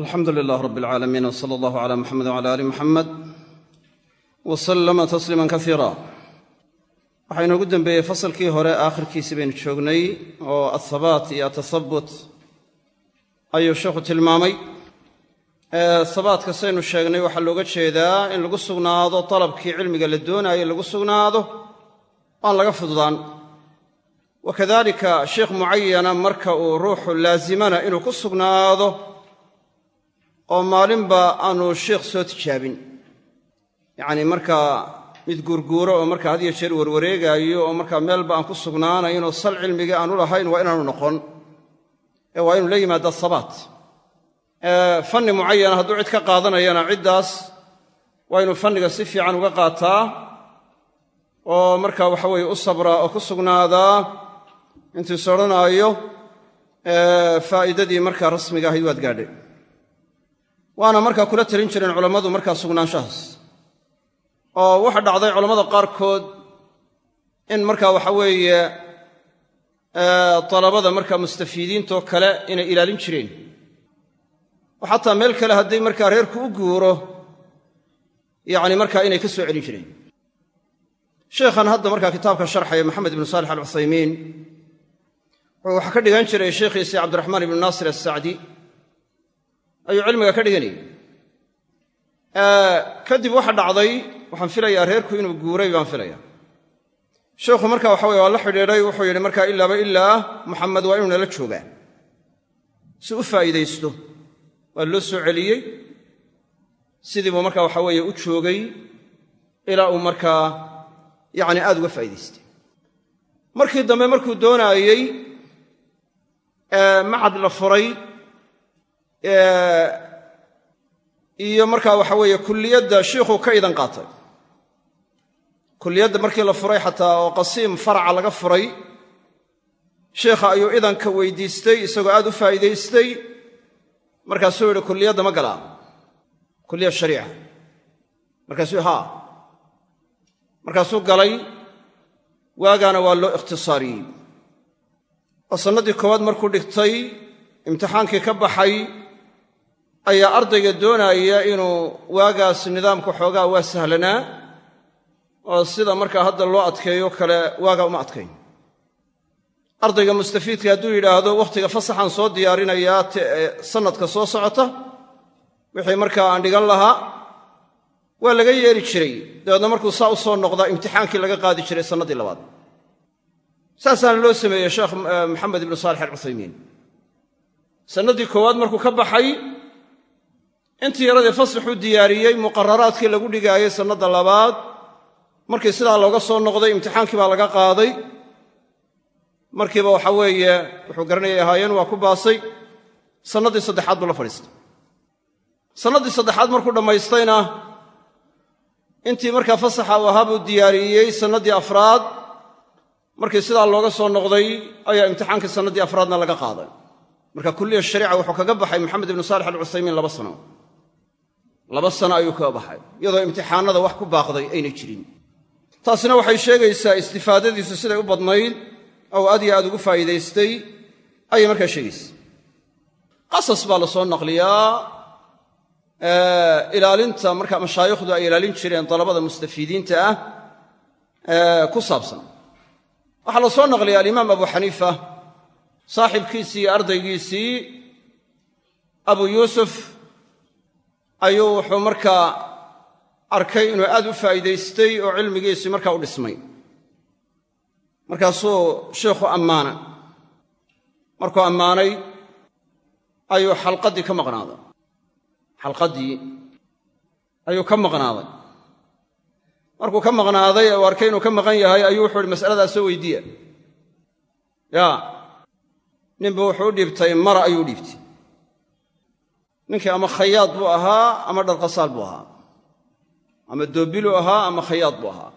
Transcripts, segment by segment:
alxamdu lilah rab alcaalamiin w sala allahu cala muxamed wcala ali muxamed wa sallama tasliiman kasiira waxaa inoogu dembeeyey fasalkii hore aakhirkiisii baynu joognay oo athabaat iyo atasabut ayuu sheekhu tilmaamay. Habaatka saynu sheegnay waxaa looga jeedaa in lagu sugnaado dalabkii cilmiga la doonaayo lagu sugnaado aan laga fududaan. Wa kadalika sheikh mucayana marka uu ruuxu laasimana inuu ku sugnaado oo maalinba aanu sheikh soo tijaabin. Yacnii markaa mid guurguuro oo markaa had iyo jeer warwareegaayo oo markaa meelba aan ku sugnaanaynoo sal cilmigii aanu lahayn waa inaanu noqon. Ee waa inu la yimaada habaat fanni mucayana hadduu cid ka qaadanayana ciddaas waa inuu fanniga si fiican uga qaataa oo markaa waxa weeye u sabraa oo ku sugnaadaa. Intuu is odhanaayo faa'iidadii markaa rasmiga ahayd waad gaadhay waana markaa kula talin jireen culammadu markaa sugnaanshahaas. Oo waxa dhacday culammada qaarkood in markaa waxa weeye dalabada markaa mustafiidiintoo kale inay ilaalin jireen. Oo xataa meel kale hadday markaa reerku u guuro yacni markaa inay ka soo celin jireen. Sheekhan hadda markaa kitaabka sharxaya maxamed ibnu saalix alcuthaymiin wuxuu wax ka dhigan jiray sheekhiisii cabdiraxmaan ibnu naasir assacdi ayuu cilmiga ka dhiganayay kadib waxa dhacday waxaan filayaa reerku inuu guuray baan filaya sheekhu marka waxa weye waa la xidhiidhay wuxuu yidhi markaa ilaaba ilaa muxamed waa inuu nala joogaa. Si u faa'iidaysto waa loo soo celiyey. Sidiibuu markaa waxa weeye u joogay ilaa uu markaa yacni aad uga faa'idaystay markii dambe markuu doonaayey macad la furay iyo markaa waxa weeye kulliyadda shiikhuu ka idan qaatay. Kulliyadda markii la furay xataa oo qasiim faraca laga furay sheikha ayuu idanka weydiistay isagoo aad u faa'iidaystay. Markaasuu yidhi kulliyadda ma galaa kulliya shariica. Markaasuu haa. Markaasuu galay waagaana waa loo ikhtisaariyey. Oo sannaddii koowaad markuu dhigtay imtixaankii ka baxay ayaa ardayga doonaya inuu waagaas nidaamka xoogaa waa sahlanaa oo sida markaa hadda loo adkeeyo kale waagaa uma adkayn. Ardayga mustafiidka hadduu yidhaahdo wakhtiga fasaxaan soo diyaarinayaa sannadka soo socota wixii markaa aan dhigan lahaa waa laga yeeli jiray. Dabeedna markuu saa u soo noqdaa imtixaankii laga qaadi jiray sannaddii labaad. Saasaana loo sameeyey sheekh maxamed ibnu saalix alcuthaymiin. Sannaddii koowaad markuu ka baxay intii yaradii faslixuu diyaariyey muqararaadkii lagu dhigaayey sannadda labaad markii sidaa looga soo noqday imtixaankii baa laga qaaday. Markiiba waxa weeye wuxuu garanayay ahaayeen waa ku baasay. Sannaddii saddexaad buu la fadhiistay. Sannaddii saddexaad markuu dhammaystayna intii markaa fasaxa uu ahaa buu diyaariyey sannaddii afraad markii sidaa looga soo noqday ayaa imtixaankii sannaddii afraadna laga qaaday. Marka kulliya shariica wuxuu kaga baxay maxamed ibnu saalix alcuthaymiin laba sano laba sano ayuu kaga baxay iyadoo imtixaanada wax ku baaqday aynay jirin. Taasina waxay sheegaysaa istifaadadiisu siday u badnayd ou aad yo aad ugu faa'iidaystay ayay markaa sheegaysa qasas baa la soo naqliyaa ilaalinta marka mashaayikhdu ay ilaalin jireen dalabada mustafiidiinta ah ku saabsan. Waxaa la soo naqliya alimaam abu xaniifa saaxibkiisii iyo ardaygiisii abu yuusuf ayuu wuxuu markaa arkay inuu aad u faa'iidaystay oo cilmigiisii markaa u dhismay. Markaasuu sheikhu ammaanay markuu ammaanay ayuu xalqaddii ka maqnaaday. Xalqaddii ayuu ka maqnaaday. Markuu ka maqnaaday uu arkay inuu ka maqan yahay ayuu wuxuu ihi mas'aladaas soo weydiiya. Yaa ninbu wuxuu u dhiibtay mara ayuu u dhiibtay ninkii ama khayaad buu ahaa ama dharqasaal buu ahaa. Ama doobiluu ahaa ama khayaad buu ahaa.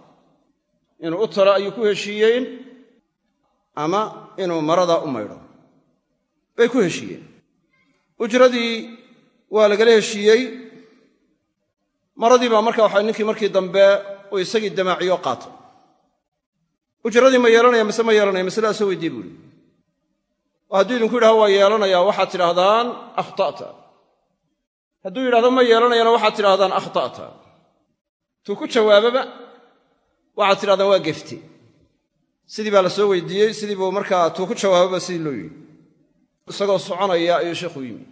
Inuu u talo ayuu ku heshiiyeen ama inuu maradaa u maydho. Bay ku heshiiyeen. Ujradii waa lagala heshiiyey. Maradii baa marka waxa ninkii markii dambe uu isagii damaaciyo qaatay ujradii ma yeelanaya mise ma yeelanaya masaladaasoo weydiye buuhi oo hadduu idinku yidhaho waa yeelanayaa waxaad tidhaahdaan akhta'ta hadduu yidhahdo ma yeelanayana waxaad tidhahdaan akhta'ta tuu ku jawaababa waxaad tidhahdaan waa gefte sidii baa la soo weydiiyey sidii buu markaa tuu ku jawaababa sidii loo yidhi. Isagoo soconaya ayuu sheikhu yimi.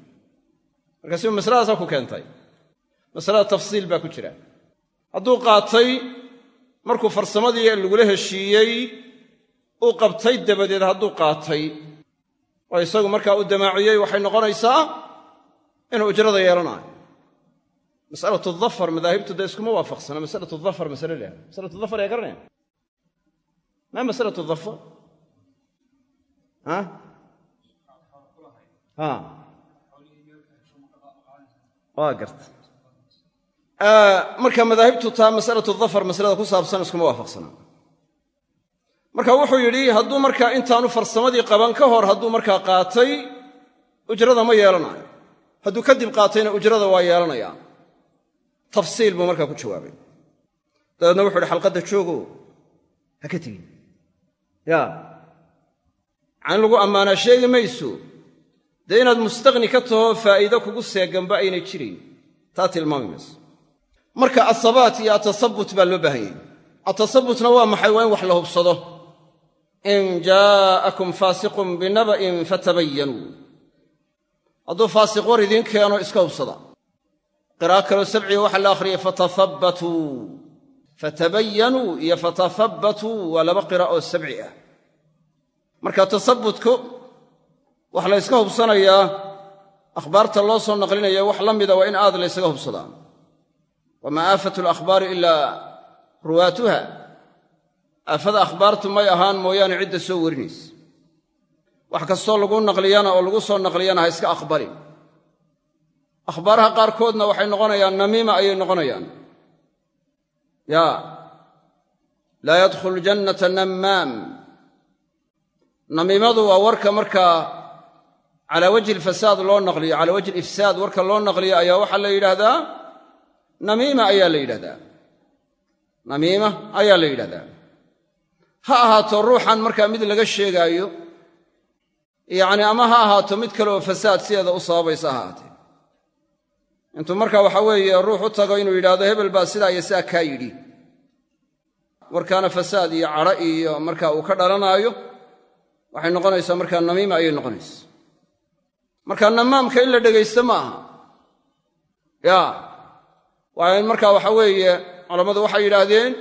Sibu masaladaasaa ku keentay. Masalada tafsiil baa ku jira. Hadduu qaatay markuu farsamadii lagula heshiiyey uu qabtay dabadeed hadduu qaatay oo isagu markaa u damaaciyey waxay noqonaysaa inuu ujrada yeelanayo. Masalatu dafar madaahibtu dee iskuma waafaqsana. Masalatu dafar masale leha masalatu dafar yaa garanaya maa masalatu dafar? Waa garta. Marka madaahibtu taa masalatu dafar masalada ku saabsan iskuma waafaqsana. Marka wuxuu yidhi hadduu markaa intaanu farsamadii qaban ka hor hadduu markaa qaatay ujrada ma yeelanayo hadduu kadib qaatayna ujrada waa yeelanayaa tafsiil buu markaa ku jawaabay. Dabeedna wuxu uhi xalqadda joogo ha ka tegin. Ya. Can lagu ammaanaa sheegi mayso. Dee inaad mustaqni ka taho faa'iido kugu seeganba aynay jirayn taa tilmaami mayso. Marka asabaat iyo atasabut baa loo baahan yahy atasabutna waa maxay? Waa in wax la hubsado. In jaa'akum faasiqun binaba'in fatabayanuu hadduu faasiq war idiin keeno iska hubsada. Qira'a kaloo sabciga waxaa la akhriyay fatathabbatuu fatabayanuu iyo fatathabbatuu waa laba qira oo sabci ah. Marka tasabutku waxa la yska hubsanayaa akhbaarta loo soo naqlinaya wax la mida waa in aad la ysaga hubsadaa wamaa aafatu alakhbaari ilaa ruwaatuha. Aafada akhbaartu may ahaan mooyaane cidda soo warinaysa wax kastoo lagu naqliyana oo lagu soo naqliyana ha iska aqbalin. Akhbaaraha qaarkoodna waxay noqonayaan namiima ayay noqonayaan. Yaa laa yadkhulu jannata nammaam. Namiimadu waa warka markaa calaa wajhi alfasaad loo naqliyo calaa wajhi alifsaad warka loo naqliyo ayaa waxaa la yidhaahdaa namiima ayaa la yidhahdaa namiima ayaa la yidhahdaa ha ahaato ruuxan markaa mid laga sheegaayo yacni ama ha ahaato mid kale oo fasaad sideeda u sababaysa ha ahaatee. Intuu marka waxa weeye ruux u tago inuu yidhaahdo hebel baa sidaa iyo sidaa kaa yidhi. Warkaana fasaad iyo cadho iyo marka uu ka dhalanaayo waxay noqonaysaa markaa namiima ayay noqonaysa marka namaamka in la dhegaysto ma aha. Ya waa in marka waxa weeye culammadu waxay yidhaahdeen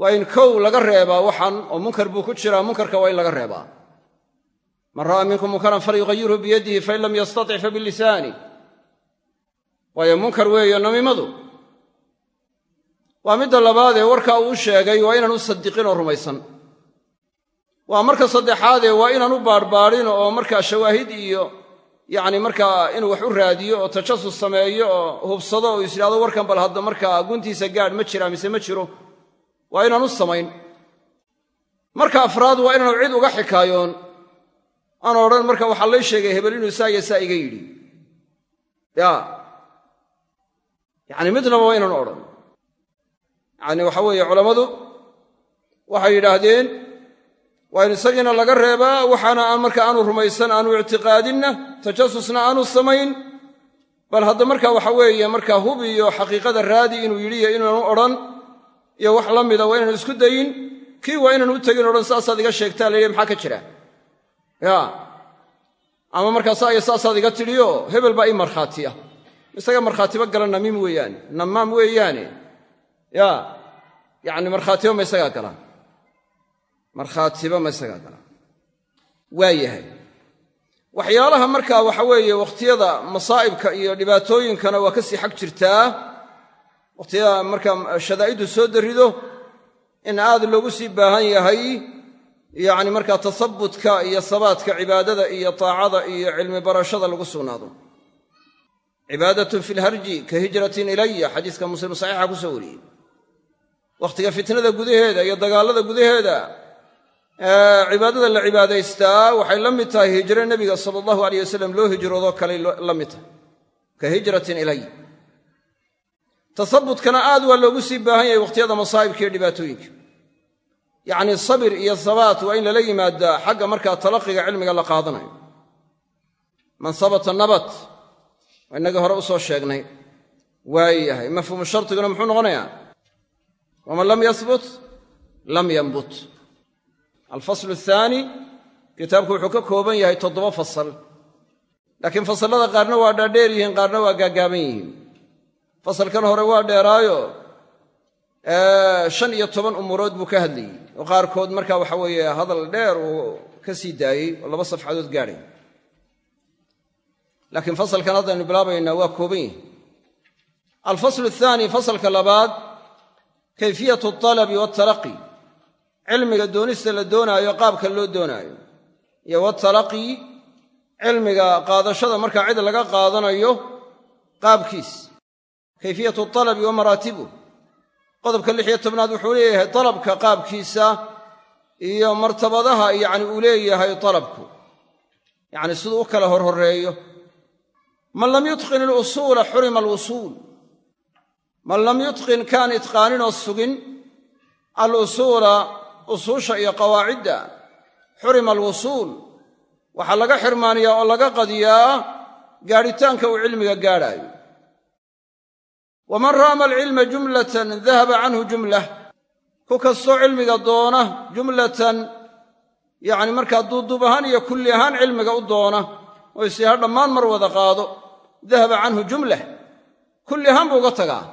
waa in kow laga reebaa waxan oo munkar buu ku jiraa munkarka waa in laga reebaa man ra'aa minkum munkaran falyughayirhu biyadihi fain lam yastatic fa bilisaani waayo munkar weeye namiimadu waa midda labaadee warkaa uu sheegay waa inaan u sadiqin oo rumaysan. Waa marka saddexaadee waa inaan u baadhbaadhin oo markaa shawaahid iyo yacni markaa inuu wax u raadiyo oo tajasus sameeyo oo hubsado oo is yidhahdo warkan bal hadda markaa guntiisa gaadh ma jiraa mise ma jiro waa inaan cid uga xikaayoon aan odhan marka waxaa lay sheegay hebel inuu saa iyo saa iga yidhi. Ya. Yacni midnaba waa inaanu odhan. Yacni waxa weeye culammadu waxay yidhaahdeen waa in isagiina laga reebaa waxaana aan marka aanu rumaysan aanu ictiqaadinna tajasusna aanu samayn. Bal hadda marka waxa weeye marka hub iyo xaqiiqada raadi inuu yidhi iyo inaanu odhan iyo wax la mida waa inaanu isku dayin kii waa inaanu u tegin odhan saasaad iga sheegtaa layidhi maxaa ka jira ya. Ama markaa saa iyo saasaad iga tidhiyo hebel baa ii markhaatiya isaga markhaatiba gala namiim weeyaane namaam weeyaane. Ya. Yacni markhaatiba ma isagaa galaan. Markhaatiba ma isagaa galaan. Waa waxyaalaha markaa waxa weeye wakhtiyada masaa'ibka iyo dhibaatooyinkana waa ka sii xag jirtaa. Wakhtiyada markaa shadaa'iddu soo darrido in aad loogu sii baahan yahay yacni markaa tasabutka iyo sabaadka cibaadada iyo taacada iyo cilmi barashada lagu sugnaado. Cibaadatun fi lharji ka hijratin ilaya xadiiska muslim saxiixa ku soo wariyey. Wakhtiga fitnada gudaheeda iyo dagaallada gudaheeda cibaadada la cibaadaystaa waxay la mid tahay hijro nebiga sala allahu aleyh wasalam loo hijroodoo kaley la mid tahay. Ka hijratin ilay. Tasabutkana aad waa loogu sii baahan yahay wakhtiyada masaa'ibka iyo dhibaatooyinka yacni sabir iyo sabaat waa in lala yimaadaa xagga markaa talaqiga cilmiga la qaadanayo. Man sabata nabat innagii hore u soo sheegnay. Waayahay mafhuumu shardiguna muxuu noqonayaa? Waman lam yahbut lam yanbut. Alfaslu athaani kitaabku wuxuu ka kooban yahay toddoba fasal. Laakiin fasallada qaarna waa dhaadheer yihiin qaarna waa gaaggaaban yihiin. Fasalkan hore waa dheeraayo. Shan iyo toban umurood buu ka hadlayey oo qaarkood marka waxa weeye hadal dheer uu ka sii daayey oo laba safxadood gaadhay. Laakiin fasalkan haddaynu bilaabaynaa waa kooban yihi alfaslu athaani fasalka labaad kayfiyatu altalabi waatalaqi cilmiga doonista la doonaayo qaabka loo doonaayo. Iyo waatalaqi cilmiga qaadashada markaa cid laga qaadanayo qaabkiis. Kayfiyatu alabi wa maraatibuh qodobka lix iyo tobnaad wuxuu leeyahay dalabka qaabkiisa iyo martabadaha yacni uu leeyahay dalabku. Yacni siduu u kala horhoreeyo. Man lam yutqin ilusuula xurima alwusuul. Man lam yutqin kaan itqaaninoo sugin alusuula usuusha iyo qawaacidda xurima alwusuul. Waxaa laga xirmaaniyaa oo laga qadiyaa gaadhitaanka uu cilmiga gaadhaayo waman raama alcilma jumlatan dahaba canhu jumlah. Ku kastoo cilmiga doona jumlatan yacni markaa duuduub ahaan iyo kulli ahaan cilmiga u doona oo isiha dhammaan mar wada qaado dahaba canhu jumlah. Kulli ahaan buu uga tagaa.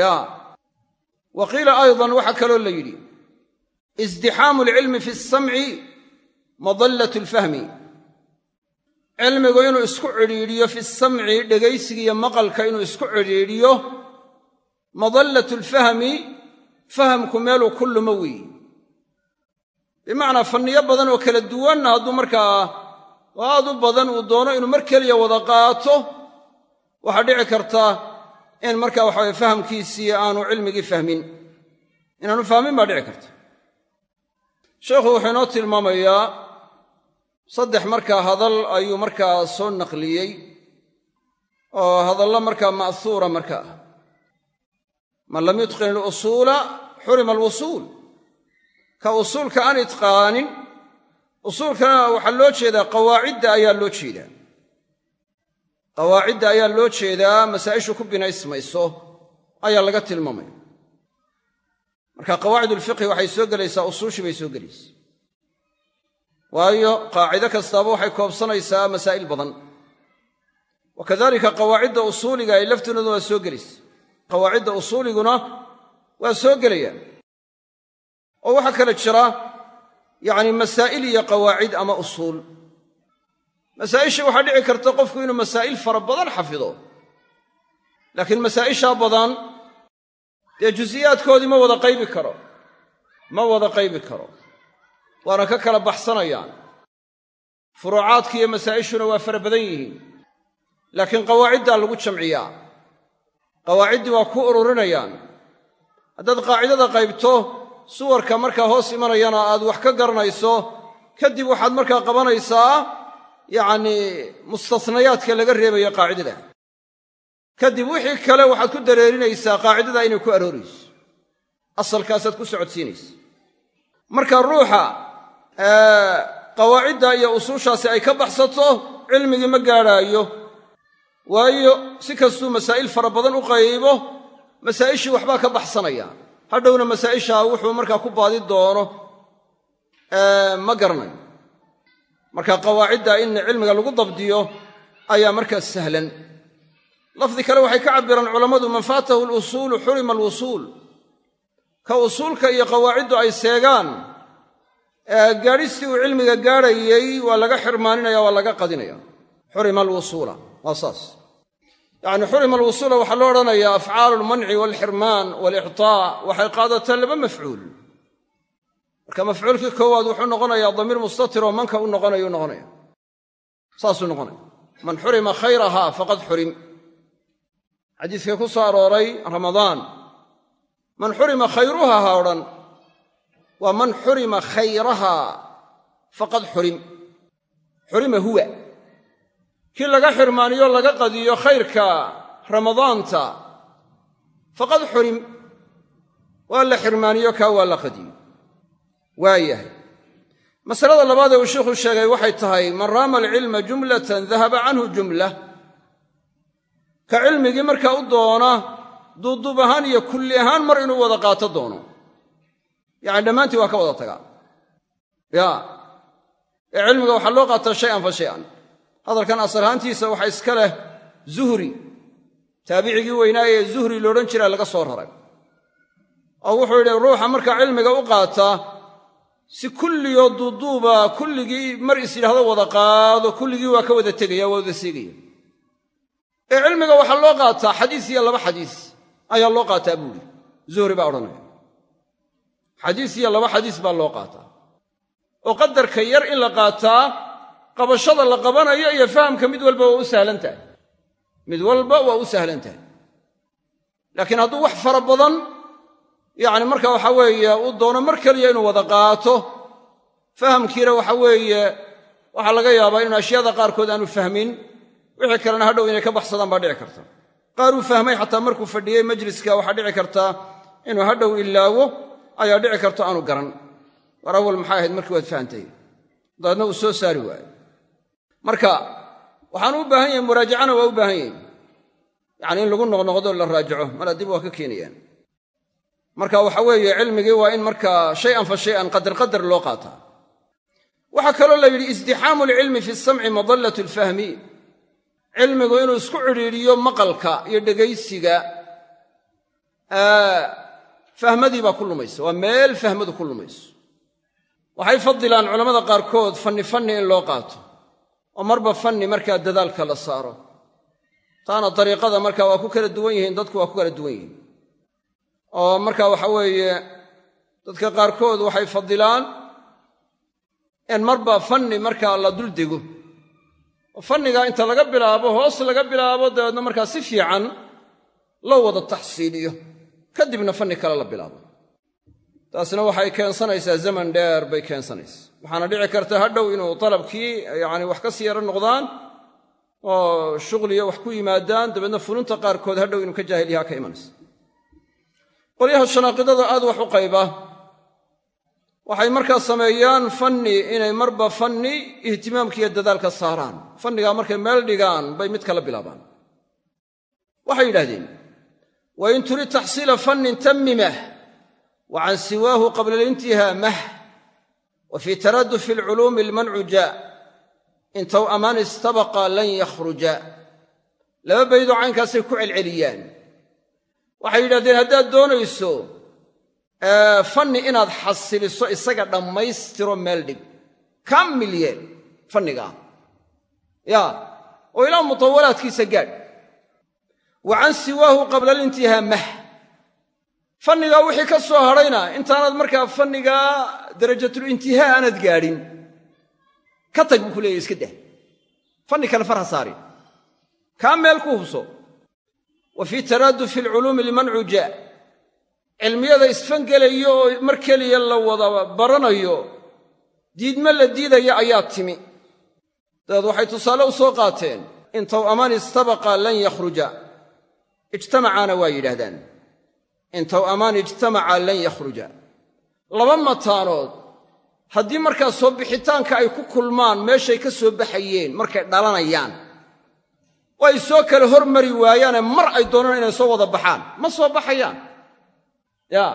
Ya. Wa qiila aydan waxaa kaloo la yidhi izdixaamu alcilmi fi samci madallat alfahmi cilmigu inuu isku cidhiidhiyo fi samci dhegaysigiiyo maqalka inuu isku cidhiidhiyo madallat alfahmi fahamku meeluu ku lumo weeye bimacnaa fanniyo badan oo kala duwanna hadduu markaa aad u badan uu doono inuu mar keliya wada qaato waxaa dhici karta in markaa waxaweye fahamkiisii aanu cilmigii fahmin. Inaanu fahmin baa dhici karta. Sheekhu wuxuu inoo tilmaamayaa saddex markaa hadal ayuu markaa soo naqliyey oo hadallo markaa ma'huura marka ah. Man lam yutqin ilusuula xurima alwusuul. Ka usuulka aan itqaanin usuulkana waxaa loo jeedaa qawaacidda ayaa loo jeedaa. Qawaacidda ayaa loo jeedaa masaa'ishu ku binaysmayso ayaa laga tilmaamaya marka qawaacid ulfiqhi waxay soo gelaysaa usuushii bay soo gelaysa waayo qaacido kastaaba waxay koobsanaysaa masaa'il badan. Wa kadalika qawaacidda usuuliga ay laftooduna waa soo gelaysa qawaacidda usuuliguna waa soo gelayaan oo waxaa kale jira yacni masaa'il iyo qawaacid ama usuul. Masaa'isha waxaa dhici karta qofku inuu masaa'il fara badan xafido. Laakiin masaa'ishaa badan dee jusiyaadkoodii ma wada qaybi karo. Ma wada qaybi karo waana ka kala baxsanayaan. Furuucaadki iyo masaa'ishuna waa fara badan yihiin laakiin qawaaciddaa lagu jamciyaa. Qawaaciddii waa ku ururinayaan. Haddaad qaacidada qaybto suwarka markaa hoos imanayana aad wax ka garanayso kadib waxaad markaa qabanaysaa yacnii mustasnayaadka laga reebaya qaacidada. Kadib wixii kale waxaad ku dareerinaysaa qaacidada inay ku aroorayso asalkaasaad ku socodsiinaysa marka ruuxa qawaacidda iyo usuushaasi ay ka baxsato cilmigii ma gaadhaayo. Waayo si kastuu masaa'il fara badan u qaybo masaa'ishii waxbaa ka baxsanaya. Hadhowna masaa'ishaa wuxuu markaa ku baadi doono ma garanayo marka qawaacidda in cilmiga lagu dabdiyo ayaa markaas sahlan. Lafdi kale waxay ka cabbiraan culammadu man faatahu alusuulu xurima alwusuul ka usuulka iyo qawaaciddu ay seegaan gaadhistii uu cilmiga gaadhayey waa laga xirmaaninaya waa laga qadinaya. Xurima alwusuula waa saas. Yacni xurima alwusuula waxaa loo odhanayaa afcaalu almanci waalxirmaan waalictaa waxay qaadataa laba mafcuul. Marka mafcuulkii koowaad wuxuu noqonayaa damiir mustatir oo manka u noqonayu noqonaya. Saasuu noqonaya. Man xurima khayraha faqad xurim. Xadiiskii ku soo arooray ramadaan. Man xurima khayruha ha odhan waa man xurima khayraha faqad xurim. Xurima huwa. Kii laga xirmaaniyo laga qadiyo khayrka ramadaanta faqad xurim. Waa la xirmaaniyo kaa waa la qadiyo. Waayahay masalada labaad ee uu sheikhu sheegay waxay tahay man raama alcilma jumlatan dahaba canhu jumlah ka cilmigii markaa u doona duuduub ahaan iyo kulli ahaan mar inuu wada qaato doono yacani dhammaantii waa ka wada tagaa. Ya. Ee cilmiga waxaa loo qaataa shay-an fa shay-an. Hadalkan asal ahaantiisa waxaa iska leh zuhri. Taabicigii weynaaye zuhri loodhan jiraa laga soo raray. Oo wuxuu yidhi ruuxa markaa cilmiga u qaataa si kulligoo duuduuba kulligii mar is yidhahdo wada qaado kulligii waa ka wada tegaya waa wada seegaya. Ee cilmiga waxaa loo qaataa xadiis iyo laba xadiis ayaa loo qaataa buuhi zuhri baa odhanaya xadiis iyo laba xadiis baa loo qaataa. oo qadarka yar in la qaataa qabashada la qabanayo iyo fahamka mid walba waa u sahlan tahay. Mid walba waa u sahlan tahay. Laakiin hadduu wax fara badan yacni marka waxa weeye uu doono mar keliya inuu wada qaato fahamkiina waxa weeye waxaa laga yaabaa inuu ashyaada qaarkood aanu fahmin wixii kalena hadhow inay ka baxsadaan baa dhici karta. Qaar uu fahmay xataa markuu fadhiyey majliska waxaa dhici kartaa inuu hadhow ilaawo ayaa dhici karto aanu garan. War awal maxay ahayd markii waad fahantay dabeedna uu soo saari waayo marka waxaanu u baahan yahin muraajacana waa u baahan yahin yacni in lagu noqnoqdo la raajaco mala dib waa ka keenayaan. Marka waxa weeye cilmigii waa in markaa shay-an fa shay-an qadar qadar loo qaataa. Waxaa kaloo la yidhi isdixaamu alcilmi fi samci madallat alfahmi cilmigu inuu isku cidhiidhiyo maqalka iyo dhegaysiga fahmadii baa ku lumaysa. Waa meel fahmadu ku lumayso. Waxay fadilaan culammada qaarkood fanni fanni in loo qaato. Oo marba fanni markaa dadaalka la saaro. Taana dariiqada markaa waa ku kala duwan yihiin dadku waa ku kala duwan yihiin. Oo marka waxa weeye dadka qaarkood waxay fadilaan in marba fanni markaa la dul dego. Oo fannigaa inta laga bilaabo hoos laga bilaabo dabeedna markaa si fiican loo wada taxsiiliyo kadibna fanni kale la bilaabo taasna waxay keensanaysaa zaman dheer bay keensanaysaa. Waxaana dhici karta hadhow inuu dalabkii yacni wax ka sii yaro noqdaan oo shughliyo wax ku yimaadaan dabeedna fununta qaarkood hadhow inuu ka jaahil yahaa ka imanaysa. Qolyaha shanaaqidada aad wax u qayba. Waxay markaa sameeyaan fanni inay marba fanni ihtimaamkiiyo dadaalka saaraan. Fannigaa markay meel dhigaan bay mid kala bilaabaan. Waxay yidhahdeen wa in turid taxsiila fannin tammimah wa can siwaahu qabla alintihaa mah wa fii taradufi alculuumi almancu jaa. In tow amaan istabaqa lan yakhruja. Laba baydoo caynkaasay ku celceliyaan. Waxay yidhahdeen haddaad doonayso fanni inaad xasiliso isaga dhammaystiro meel dhig kaamil yeel fannigaa. Yaa oo ilaa mutawalaadkiisa gaadh wa can siwaahu qabla alintihaa mah fannigaa wixii ka soo hadhayna intaanaad markaa fannigaa darajatulintihaa aanad gaadhin. Ka tag buu ku leeyahy iska dah. Fanni kale farha saari kaa meel ku hubso wa fii taraadufi alculuumi limancu jaa cilmiyada isfangelayo oo mar keliya la wada baranayo diidme la diidaya ayaa timi. Dabeed waxay tusaale u soo qaateen in istabaqa lan yakhruja ijtamacaana waa yidhaahdaan. In tow amaan ijtamaca lan yakhruja. Laba mataanood haddii markaa soo bixitaanka ay ku kulmaan meeshay ka soo baxayeen markay dhalanayaan oo soo kala hormari waayaane mar ay doonaan inay soo wada baxaan ma soo baxayaan. Yaa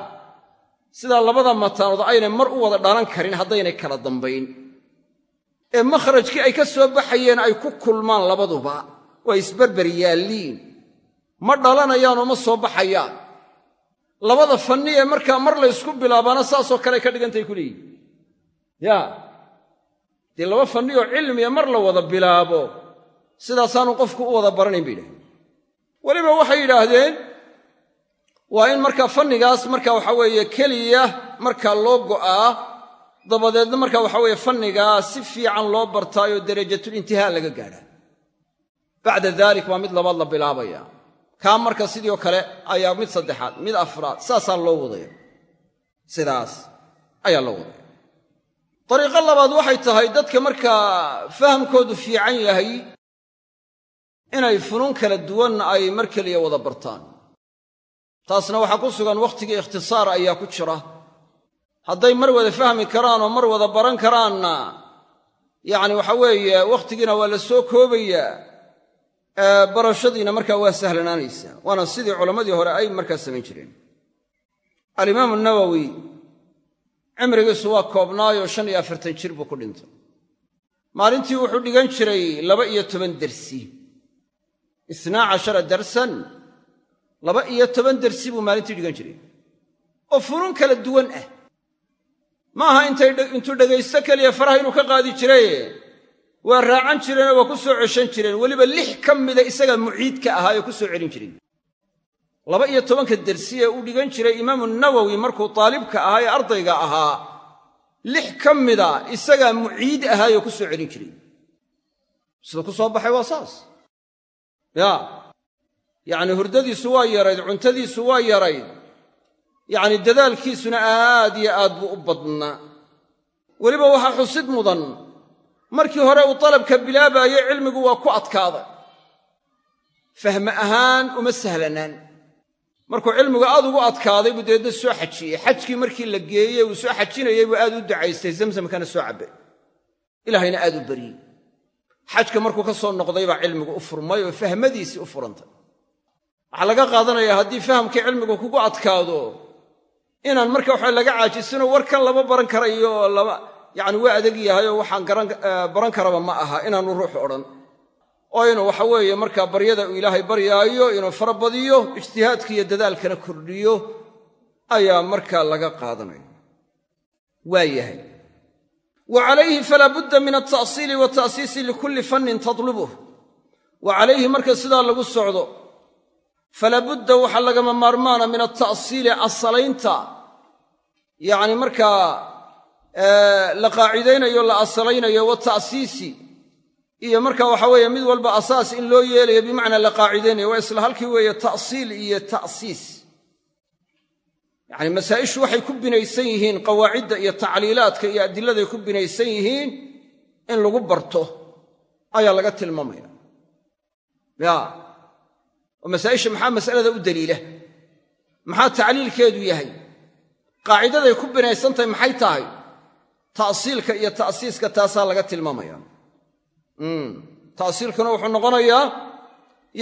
sidaa labada mataanood aynay mar u wada dhalan karin haddaynay kala dambayn. Ee makhrajkii ay ka soo baxayeen ay ku kulmaan labaduba waa isberber yaalliin ma dhalanayaanoo ma soo baxayaan. Labada fanni ee markaa mar laysku bilaabaana saasoo kale ka dhigantay ku leeyihiin yaa dee laba fanni oo cilmiya mar la wada bilaabo sidaasaanu qofku u wada baranayn bay yidhahdeen weliba waxay yidhaahdeen waa in markaa fannigaas marka waxa weeye keliya markaa loo go'aa dabadeedna marka waxa weeye fannigaa si fiican loo bartaayoo darajatulintihaa laga gaadhaa. Bacda dalik waa mid labaad la bilaabaya kaa marka sidii oo kale ayaa mid saddexaad mid afraad saasaa loo wadaya sidaas ayaa loo wadaya dariiqo labaad waxay tahay dadka markaa fahamkoodu fiican yahay inay funuun kala duwan ay mar keliya wada bartaan. Taasna waxaa ku sugan wakhtigii ikhtisaar ayaa ku jira. Hadday mar wada fahmi karaan oo mar wada baran karaanna yacni waxa weeye wakhtigiina waa la soo koobayaa barashadiina markaa waa sahlanaanaysaa waana sidii culammadii hore ay markaa samayn jireen. Alimaamu nawowi cimrigiisu waa koobnaayoo shan iyo afartan jir buu ku dhintay. Maalintii wuxuu dhigan jiray laba iyo toban dersi isnaa cashara darsan laba iyo toban dersi buu maalintii dhigan jiray. Oo funuun kala duwan ah. Ma aha intuu dhegaysto keliya faraha inuu ka qaadi jiraye waa raacan jireenoo waa ku soo ceshan jireen. Weliba lix ka mida isagaa muciidka ahaa oo ku soo celin jiren laba iyo tobanka dersi ee uu dhigan jiray imaamu nawowi markuu taalibka ahaa ee ardayga ahaa lix ka mida isagaa muciid ahaayoo ku soo celin jiray sida ku soo baxay waa saas. Yaa yacni hurdadiisu waa yarayd cuntadiisu waa yarayd. Yacni dadaalkiisuna aad iyo aad buu u badnaa. Weliba waxaa xusid mudan markii hore uu dalabka bilaabaayey cilmigu waa ku adkaaday. Fahme ahaan uma sahlanaan markuu cilmigu aad ugu adkaaday buu deedna soo xajiyey. Xajkii markii la geeyey uu soo xajinayey buu aad u ducaystay. Zamzamkana soo cabbay ilaahayna aad u baryey xajka markuu ka soo noqday baa cilmigu u furmay oo fahmadiisii u furantay. Waxaa laga qaadanayaa haddii fahamkii cilmigu kugu adkaado inaan marka waxa laga caajisinoo warkan lama baran karayo yacni waa adag yahayoo waxaan baran karaba ma aha inaanu ruuxu odhan. Oo inuu waxa weeye markaa baryada uu ilaahay baryaayo inuu farabadiyo ijtihaadka iyo dadaalkana kordhiyo ayaa markaa laga qaadanaya waa yahay. Wa calayhi falaa budda min alta'siili wata'siisi likulli fannin tatlubuh. Wa calayhi marka sidaa lagu socdo falaa budda waxaa lagama maarmaana min alta'siili asalaynta la qaacidaynayo la asalaynayo wata'siisi iyo marka waxa weeye mid walba asaas in loo yeelayo bimacnaa la qaacidaynayo waa isla halkii weeye ta'siil iyo ta'siis. Yacni masaa'ishu waxay ku binaysan yihiin qawaacidda iyo tacliilaadka iyo adiladay ku binaysan yihiin in lagu barto. Ayaa laga tilmaamaya. Ya. Oo masaa'isha maxaa masalada u daliila? Maxaa tacliilkeedu yahay? Qaacidaday ku binaysan tahay maxay tahay ta'siilka iyo ta'siiska taasaa laga tilmaamaya. Ta'siilkuna wuxuu noqonayaa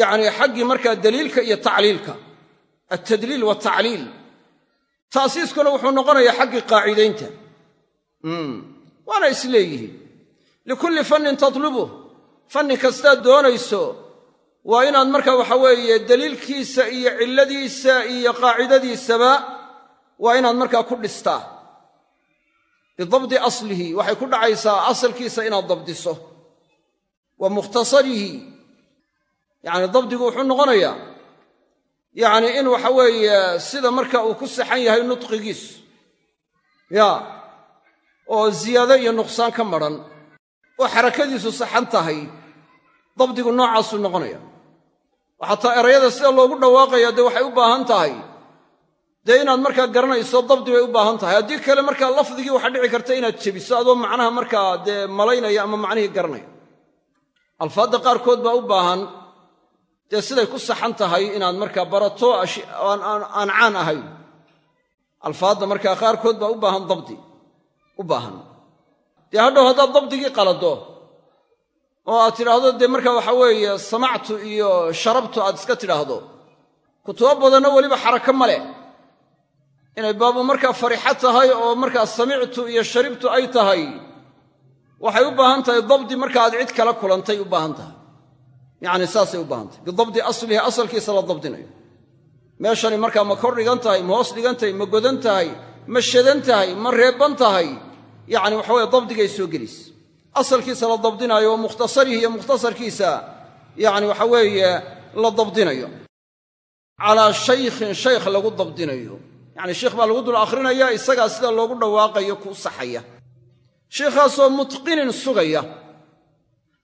yacni xaggii markaa daliilka iyo tacliilka. Altadliil watacliil ta'siiskuna wuxuu noqonayaa xaggii qaacidaynta. Waana isleeyihiin likulli fannin tatlubuh. Fanni kastaad doonayso waa inaad marka waxa weeye daliilkiisa iyo cilladiisa iyo qaacidadiisaba waa inaad markaa ku dhistaa bidabdi aslihi. Waxay ku dhacaysaa asalkiisa inaad dabdiso. Wa mukhtasarihi. Yacni dabdigu wuxuu noqonayaa yacni in waxa weeye sida marka uu ku saxan yahay nutqigiisu ya oo ziyaado iyo nuqsaan ka madran oo xarakadiisu saxan tahay dabdigu noocaasuu noqonaya xataa erayada sida loogu dhawaaqaya dee waxay u baahan tahay dee inaad markaa garanayso dabdi bay u baahan tahay. Haddii kale markaa lafdigii waxaa dhici karta inaad jebiso adoo macnaha markaa dee malaynaya ama macnihii garanaya. Alfaadda qaarkood baa u baahan dee siday ku saxan tahay inaad markaa barato aan caan ahayn. Alfaadda markaa qaarkood baa u baahan dabdi u baahan. Dee hadhow haddaad dabdigii qalado oo aad tidhaahdo dee marka waxa weeye samactu iyo sharabtu aad iska tidhaahdo kutubo badanna weliba xarako ma leh inay baabu markaa fariixo tahay oo markaa samictu iyo sharibtu ay tahay. Waxay u baahan tahay dabdi marka aad cid kala kulantay u baahan tahay. Yacni saasay u baahan tahay. Bidabdi aslihi asalkiisa la dabdinayo. Meeshani markaa ma kor dhigan tahay ma hoos dhigan tahay ma godan tahay ma shadan tahay ma reebban tahay. Yacni waxaweye dabdigay soo gelaysa asalkiisa la dabdinaayo wa mukhtasarihi iyo mukhtasarkiisa yacni waxa weeye la dabdinayo. Calaa shaykhin shaykh lagu dabdinayo yacni sheikh baa lagu dul akhrinaya isagaa sida loogu dhawaaqayo kuu saxaya. Sheikhaasoo mutqinin sugaya.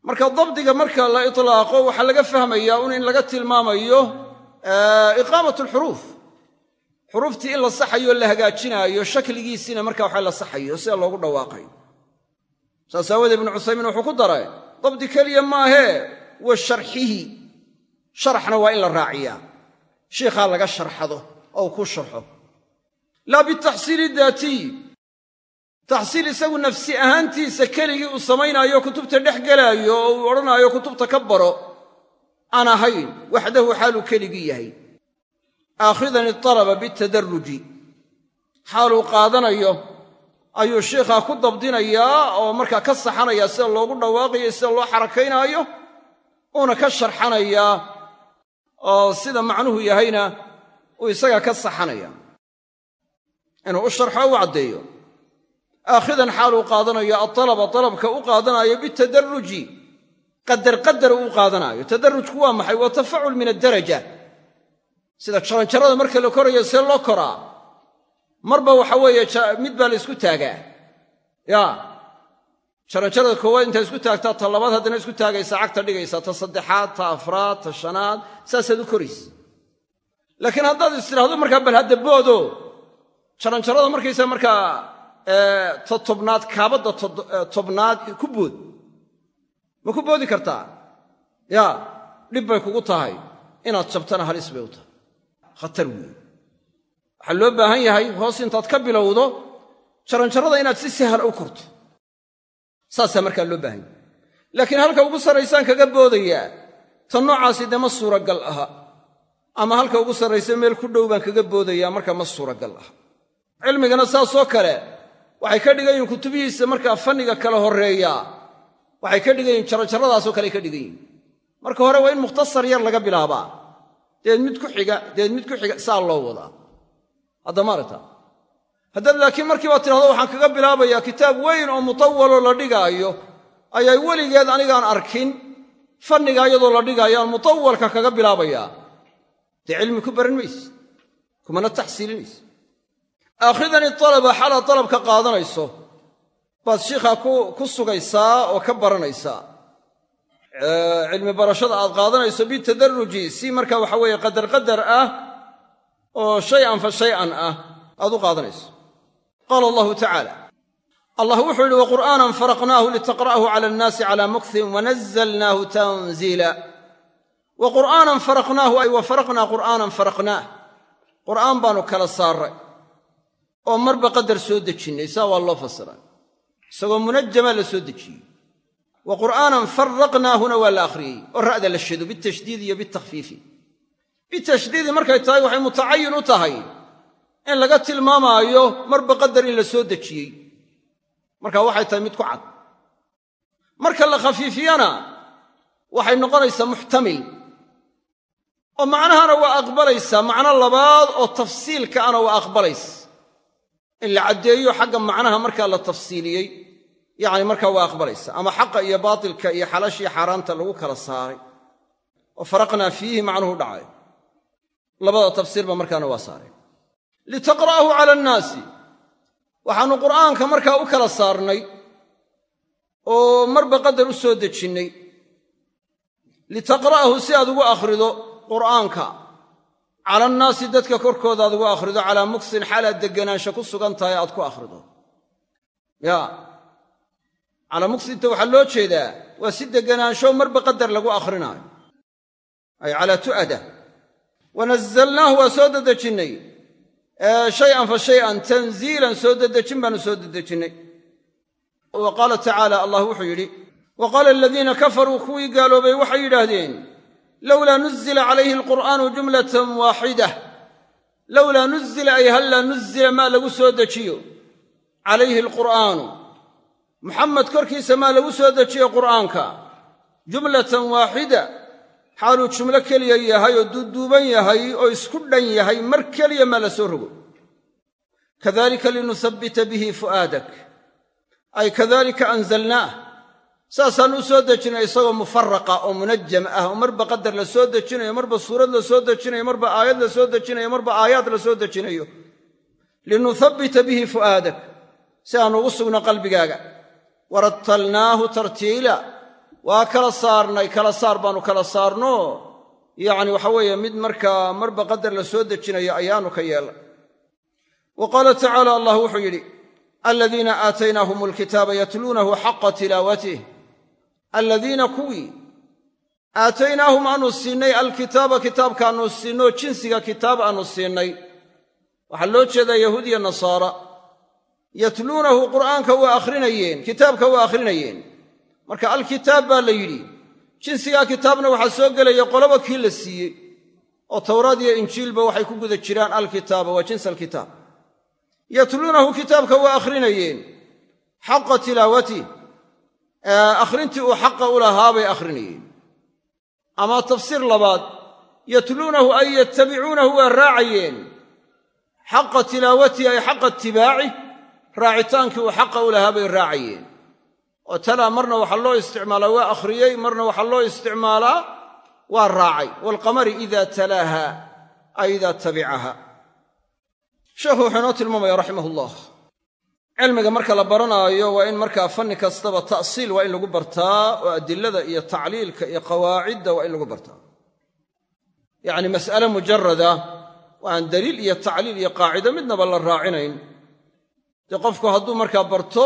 Marka dabdiga marka la itlaaqo waxaa laga fahmayaa in laga tilmaamayo iqaamat alxuruuf xuruuftii in la saxayo la hagaajinaayo shakligiisiina marka waxa la saxayo sida loogu dhawaaqayo saas aawoodee ibnu wuxuu ku daray dabdi keliya maahee wa sharxihi. Sharaxna waa in la raaciyaa. Shiikhaa laga sharxado oo uu ku sharxo laa bitaxsiili daatiy taxsiil isagu nafsi ahaantiisa keligii uu samaynaayo kutubta dhex gelaayo oo uu odhanaayo kutubta ka baro aan ahayn waxdahu xaaluu keligii yahay. Aakhidan italaba bitadaruji xaaluu qaadanayo ayuu sheikhaa ku dabdinayaa oo markaa ka saxanayaa sida loogu dhawaaqayo sida loo xarakaynaayo uuna ka sharxanayaa oo sida macnuhu yahayna uu isagaa ka saxanaya inuu u sharxo u caddeeyo. Aakhidan xaaluu qaadanayo atalaba dalabka u qaadanaayo bitadaruji qadar qadar uu qaadanaayo tadarrujku waa maxay? Waa tafacul min addaraja. Sida jaranjarada marka la korayo see loo koraa. Marba waxa weeye mid baa la isku taagaa. Yaa jaranjarada koowaad intaa isku taagtaa ta labaad haddana isku taagaysaa cagta dhigaysaa ta saddexaad ta afraad ta shanaad saasaad u koraysa. Laakiin haddaad is markaa bal hadda boodo jaranjarada markaysa markaa ta tobnaad kaabadda tobnaad ku bood. Ma ku boodi kartaa yaa dhib bay kugu tahay inaad jabtana halis bay u tahay. Khatar weeye waxaa loo baahan yahay hoos intaad ka bilowdo jaranjarada inaad si sahal u korto. Saasaa markaa loo baahan yahay. Laakiin halka ugu sarraysaan kaga boodayaa ta noocaasi dee ma suuragal aha. Ama halka ugu sarraysa meel ku dhow baan kaga boodayaa markaa ma suuragal aha cilmigana saasoo kale waxay ka dhigan yihiin kutubihiisa markaa fanniga kala horreeya waxay ka dhigan yihiin jaranjaradaasoo kale ay ka dhigan marka hore waa in mukhtasar yar laga bilaabaa. Deed mid ku xiga deed mid ku xiga saa loo wadaa hadda maaragta. Haddaad laakiin markiibaad tidhahdo waxaan kaga bilaabayaa kitaab weyn oo mutawaloo la dhigaayo ayaa weligeed anigaan arkin. Fanniga iyadoo la dhigaayo aan mutawalka kaga bilaabayaa. Dee cilmi ku baran mayse kumana taxsiilinayse aakhidani talaba xalaad dalabka qaadanayso baad shiikhaa ku sugaysaa oo ka baranaysaa. Cilmi barashada aad qaadanayso bitadaruji si marka waxa weeye qadar qadar ah oo shay-an fa shay-an ah aad u qaadanayso. Qaala allahu allah wuxuu yidhi waqur'aanan faraqnaahu litaqra'ahu cala annaasi cala muktin wanazalnaahu tanziila. Wa qur'aanan faraqnaahu ay wa faraqnaa qur'aanan faraqnaah qur'aan baanu kala saarray oo marba qadar soo dejinnay saa waa loo fasiray isagoo munajama la soo dejiyey. Wa qur'aanan faraqnaahuna waa la akhriyey oo ra'da la shado bitashdiidi iyo bitakfiifi. Bitashdiidi markay tahay waxay mutacayin u tahay in laga tilmaamaayo marba qadar in la soo dejiyey. Marka waxay tahay mid ku cad. Marka la khafiifiyana waxay noqonaysaa muxtamil. Oo macnahana waa aqbalaysaa macno labaad oo tafsiilka ana waa aqbalaysa in la caddeeyo xagga macnaha markaa la tafsiiliyey yacni markaa waa aqbalaysa. Ama xaqa iyo baatilka iyo xalaashii xaaraanta lagu kala saaray. Oo faraqnaa fiihi macnuhu dhacay. Labada tafsiirba markaana waa saareen litaqra'ahu cala annaasi. Waxaannu qur'aanka markaa u kala saarnay oo marba qadar u soo dejinnay litaqra'ahu si aad ugu akhrido qur'aanka cala annaasi dadka korkooda aad ugu akhrido calaa muksin xaalaad deganaansha ku sugan tahay aad ku akhrido. Ya. Calaa muksinta waxaa loo jeedaa waa si deganaansho marba qadar lagu akhrinaayo ay calaa tu'ada. Wanazalnaahu waa soo dedejinnay shayan fa shayan tanziilan soo dedejin baanu soo dedejinnay wa qaala tacaala allah wuxuu yidhi wa qaala aladiina kafaruu kuwii gaaloobay waxay yidhaahdeen lowlaa nuzila calayhi alqur'aanu jumlatan waaxida lowlaa nuzila ay hallaa nuzila maa lagu soo dejiyo calayhi alqur'aanu muxamed korkiisa maa lagu soo dejiyo qur'aanka jumlatan waaxida xaaluu jumlo keliya yahay oo duuduuban yahay oo isku dhan yahay mar keliya maa la soo rogo kadalika linusabbita bihi fu'aadak ay kadalika anzalnaah saasaan u soo dejinay isagoo mufaraqa oo munajam ah oo marba qadar la soo dejinayo marba suurad la soo dejinayo marba aayad la soo dejinayo marba aayaad la soo dejinayo. Linuhabbita bihi fu'aadak si aanu ugu sugno qalbigaaga. Warattalnaahu tartiila waa kala saarnay kala saar baanu kala saarno. Yacni waxa weeye mid markaa marba qadar la soo dejinayo ayaanu ka yeelnay wa qaala tacaala allah wuxuu yidhi aladiina aataynaahum alkitaaba yatluunahu xaqa tilaawatih aladiina kuwii aataynaahum aanu siinay alkitaaba kitaabkaannu siinoo jinsiga kitaab aanu siinay. Waxaa loo jeedaa yahuud iyo nasaara. Yatluunahu qur'aanka waa akhrinayeen kitaabka waa akhrinayeen. Marka alkitaab baa la yidhi jinsigaa kitaabna waxaa soo gelaya qoloba kii la siiyey. Oo towraad iyo injiilba waxay ku guda jiraan alkitaaba waa jins alkitaab. Yatluunahu kitaabka waa akhrinayeen. Xaqa tilaawatih akhrintii uu xaqa u lahaa bay akhrinayeen. Ama tafsiir labaad yatluunahu ay yattabicuunahu waa raacayeen. Xaqa tilaawatihi ay xaqa itibaaci raacitaankii uu xaqa u lahaa bay raacayeen. Oo talaa marna waxaa loo isticmaalaa waa akhriyey marna waxaa loo isticmaalaa waa raacay. Waalqamari ida talaaha ay idaa tabicaha sheekhu wuxuu inoo tilmaamaya raximah cilmiga marka la baranaayo waa in markaa fanni kastaba ta'siil waa in lagu bartaa oo adilada iyo tacliilka iyo qawaacidda waa in lagu bartaa. Yacni mas'ale mujarada oo daliil iyo tacliil iyo qaacido midnaba la raacinayn. Dee qofku hadduu markaa barto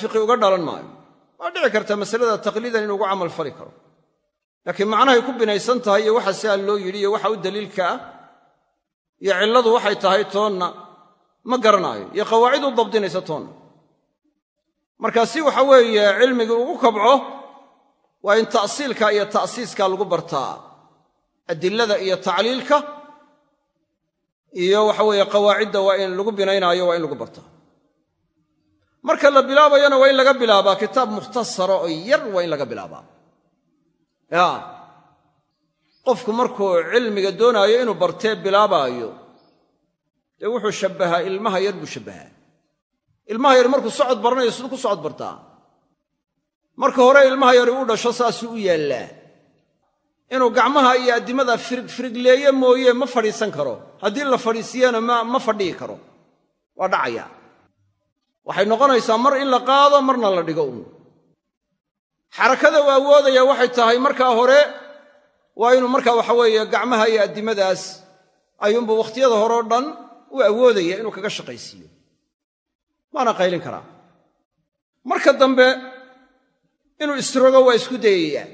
fiqi uga dhalan maayo. Waa dhici karta masalada taqliidan inuu ugu camal fali karo. Laakiin macnahay ku binaysan tahay iyo waxa siaa loo yidhi iyo waxa u daliilka ah iyo cilladu waxay tahay toonna ma garanaayo. Iyo qawaacid u dabdinaysa toonna marka si waxa weeye cilmigii ugu kabco waa in ta'siilka iyo ta'siiska lagu bartaa. Adilada iyo tacliilka iyo waxa weeye qawaacidda waa in lagu binaynaayo waa in lagu bartaa. Marka la bilaabayana waa in laga bilaabaa. Kitaab mukhtasara oo yar waa in laga bilaabaa. Ya qofku markuu cilmiga doonaayo inuu bartee bilaabaayo dee wuxuu shabbahaa ilmaha yar buu shabbahaa. Ilmaha yar markuu socod baranayo siduu ku socod bartaa. Marka hore ilmaha yari u dhasho saasuu u yaallaa. Inuu gacmaha iyo addimada firig firigleeye mooye ma fadhiisan karo. Haddii la fadhiisiyana ma fadhihi karo. Waa dhacaya. Waxay noqonaysaa mar in la qaado marna la dhigo uun. Xarakada uu awoodaya waxay tahay markaa hore waa inuu markaa waxa weeye gacmaha iyo addimadaas ayuunbuu wakhtiyada hore oo dhan u awoodaya inuu kaga shaqaysiiyo. Waana qaylin karaa marka dambe inuu isrogo waa isku dayayaa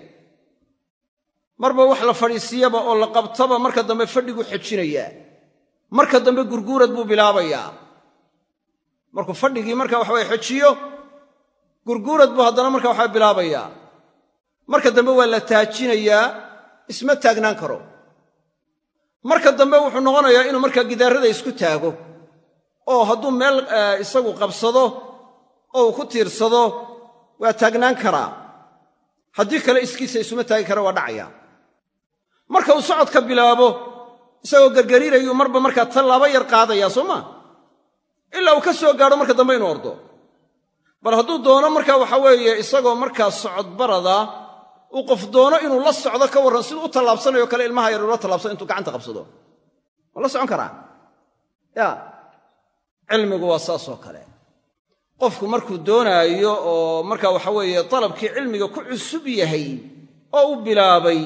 marba wax la fadhiisiyaba oo la qabtaba marka dambe fadhiguu xejinayaa marka dambe gurguurad buu bilaabayaa. Markuu fadhigii marka waxaweye xejiyo gurguurad buu haddana marka waxaa bilaabayaa. Marka dambe waa la taajinayaa isma taagnaan karo marka dambe wuxuu noqonayaa inuu markaa gidaarada isku taago oo hadduu meel isagu qabsado oo uu ku tiirsado waa taagnaan karaa. Haddii kale iskiisa isuma taagi kara waa dhacaya. Marka uu socodka bilaabo isagoo gargariirayuu marba markaa tallaabo yar qaadayaa soo maa ilaa uu ka soo gaadho marka dambe inuu ordo. Bal hadduu doono marka waxa weeye isagoo markaa socod barada uu qof doono inuu la socdo ka warran siduu u tallaabsanayo kale ilmaha yar ula tallaabsano intuu gacanta qabsado. Ma la socon karaa? Ya cilmigu waa saasoo kale. Qofku markuu doonaayo oo marka waxa weeye dalabkii cilmiga ku cusub yahay oo u bilaabay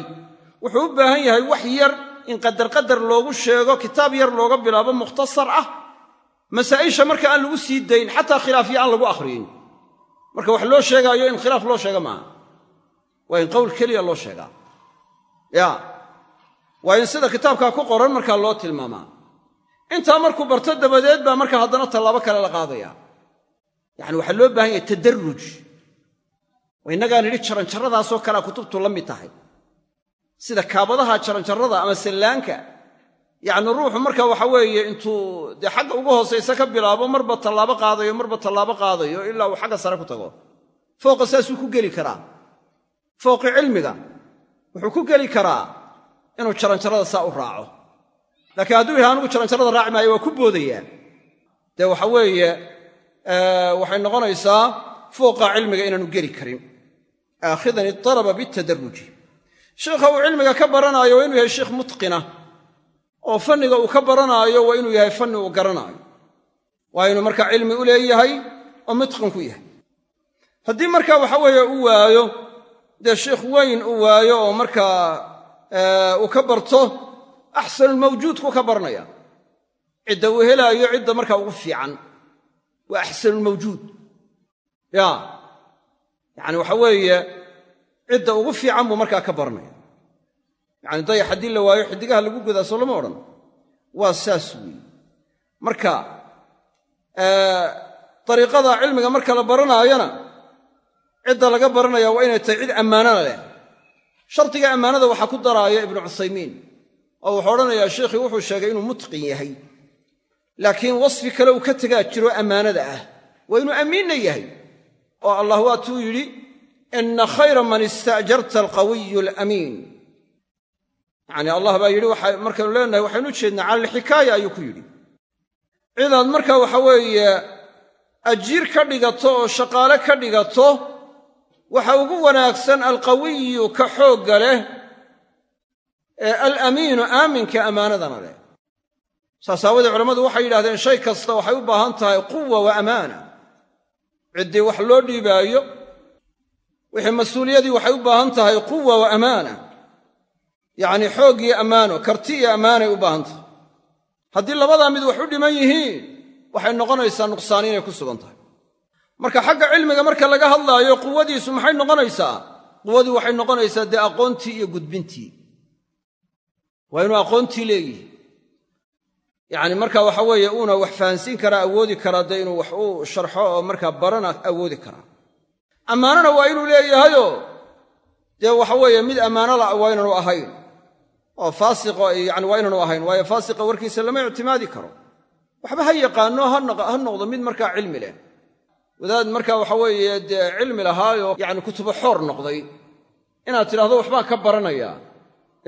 wuxuu u baahan yahay wax yar in qadarqadar loogu sheego kitaab yar looga bilaabo mukhtasar ah masaa'isha marka aan lagu sii dayn xataa khilaafya aan lagu akhriyin. Marka wax loo sheegaayo in khilaaf loo sheega maaha waa in qowl keliya loo sheegaa. Ya waa in sida kitaabkaa ku qoran markaa loo tilmaamaa. Intaa markuu barto dabadeed baa marka haddana tallaabo kale la qaadaya. Yacani waxaa loo baahan yahay tadarruj. Oo innagaan idhi jaranjarradaasoo kalea kutubtu la mid tahay. Sida kaabadaha jaranjarrada ama sallaanka yacni ruuxu marka waxa weeye intuu dee xagga ugu hoosaysa ka bilaabo marba tallaabo qaadayo marba tallaabo qaadayo ilaa uu xagga sare ku tago. Fooqa saasuu ku geli karaa fooqi cilmiga wuxuu ku geli karaa inuu jaranjarrada saa u raaco. Laakiin hadduu yahay anigu jaranjarrada raaci maayo waa ku boodayaa dee waxa weeye waxay noqonaysaa fooqa cilmiga inaanu geli karin. Aakhidan italaba bitadaruji sheikha uu cilmiga ka baranaayo waa inuu yahay sheikh mutqina. Oo fanniga uu ka baranaayo waa inuu yahay fanni uu garanaayo waa inuu markaa cilmi u leeyahay oo mutqin ku yahay. Haddii markaa waxa weeye u waayo dee sheikh weyn u waayo oo markaa uu ka barto axsanulmawjuudku ka baranaya cidda uu helaayo cidda markaa ugu fiican. Waa axsanulmawjuud ya. Yacani waxa weeye cidda ugu fiican buu markaa ka baranaya yacani dayax haddii la waayo xiddigaha lagu godaa soo lama odhan. Waa saas weeye marka dariiqada cilmiga marka la baranaayona cidda laga baranaya waa inay tahay cid ammaanana leh. Shardiga ammaanada waxaa ku daraaya ibnu cuthaymiin oo wuxuu odhanayaa sheikhii wuxuu sheegay inuu mutqin yahay. Laakiin wasfi kale uu ka tegaa jiro ammaanada ah. Waa inuu amiinna yahay oo allah waatuu yidhi ina khayra man ista'jarta alqawiyu alamiin. Yacni allah baa yidhi markaynu leenahay waxaynu u jeednaa cala alxikaaya ayuu ku yidhi. Cidaad marka waxa weeye ajiir ka dhigato oo shaqaale ka dhigato waxa ugu wanaagsan alqawiyu ka xoogga leh ee alamiinu aaminka ammaanadana leh. Saas aawadee culammadu waxay yidhahdeen shay kasta waxay u baahan tahay quwa wa amaana. Ciddii wax loo dhiibaayo wixii mas'uuliyadii waxay u baahan tahay quwa wa amaana. Yacnii xoog iyo ammaano karti iyo ammaanay u baahan tahay. Haddii labadaa mid wax u dhiman yihiin waxay noqonaysaa nuqsaan inay ku sugan tahay marka xagga cilmiga marka laga hadlaayo quwadiisu maxay noqonaysaa? Quwadii waxay noqonaysaa dee aqoontii iyo gudbintii. Waa inuu aqoontii leeyihi yacni marka waxa weeye uuna wax fahansiin karaa awoodi karaa dee inuu wax u sharxo oo markaa barana awoodi karaa. Ammaanona waa inuu leeyahayoo dee waxa weeye mid ammaano la waa inaanu ahayn. Oo faasiqo yani waa inaanu ahayn waayo faasiqa warkiisa lama ictimaadi karo. Waxba ha yaqaano ha noqdo mid markaa cilmi leh wadaad markaa waxa weeye dee cilmi lahaayo yacni kutubo xoor noqday. Inaad tidhahdo waxbaan ka baranayaa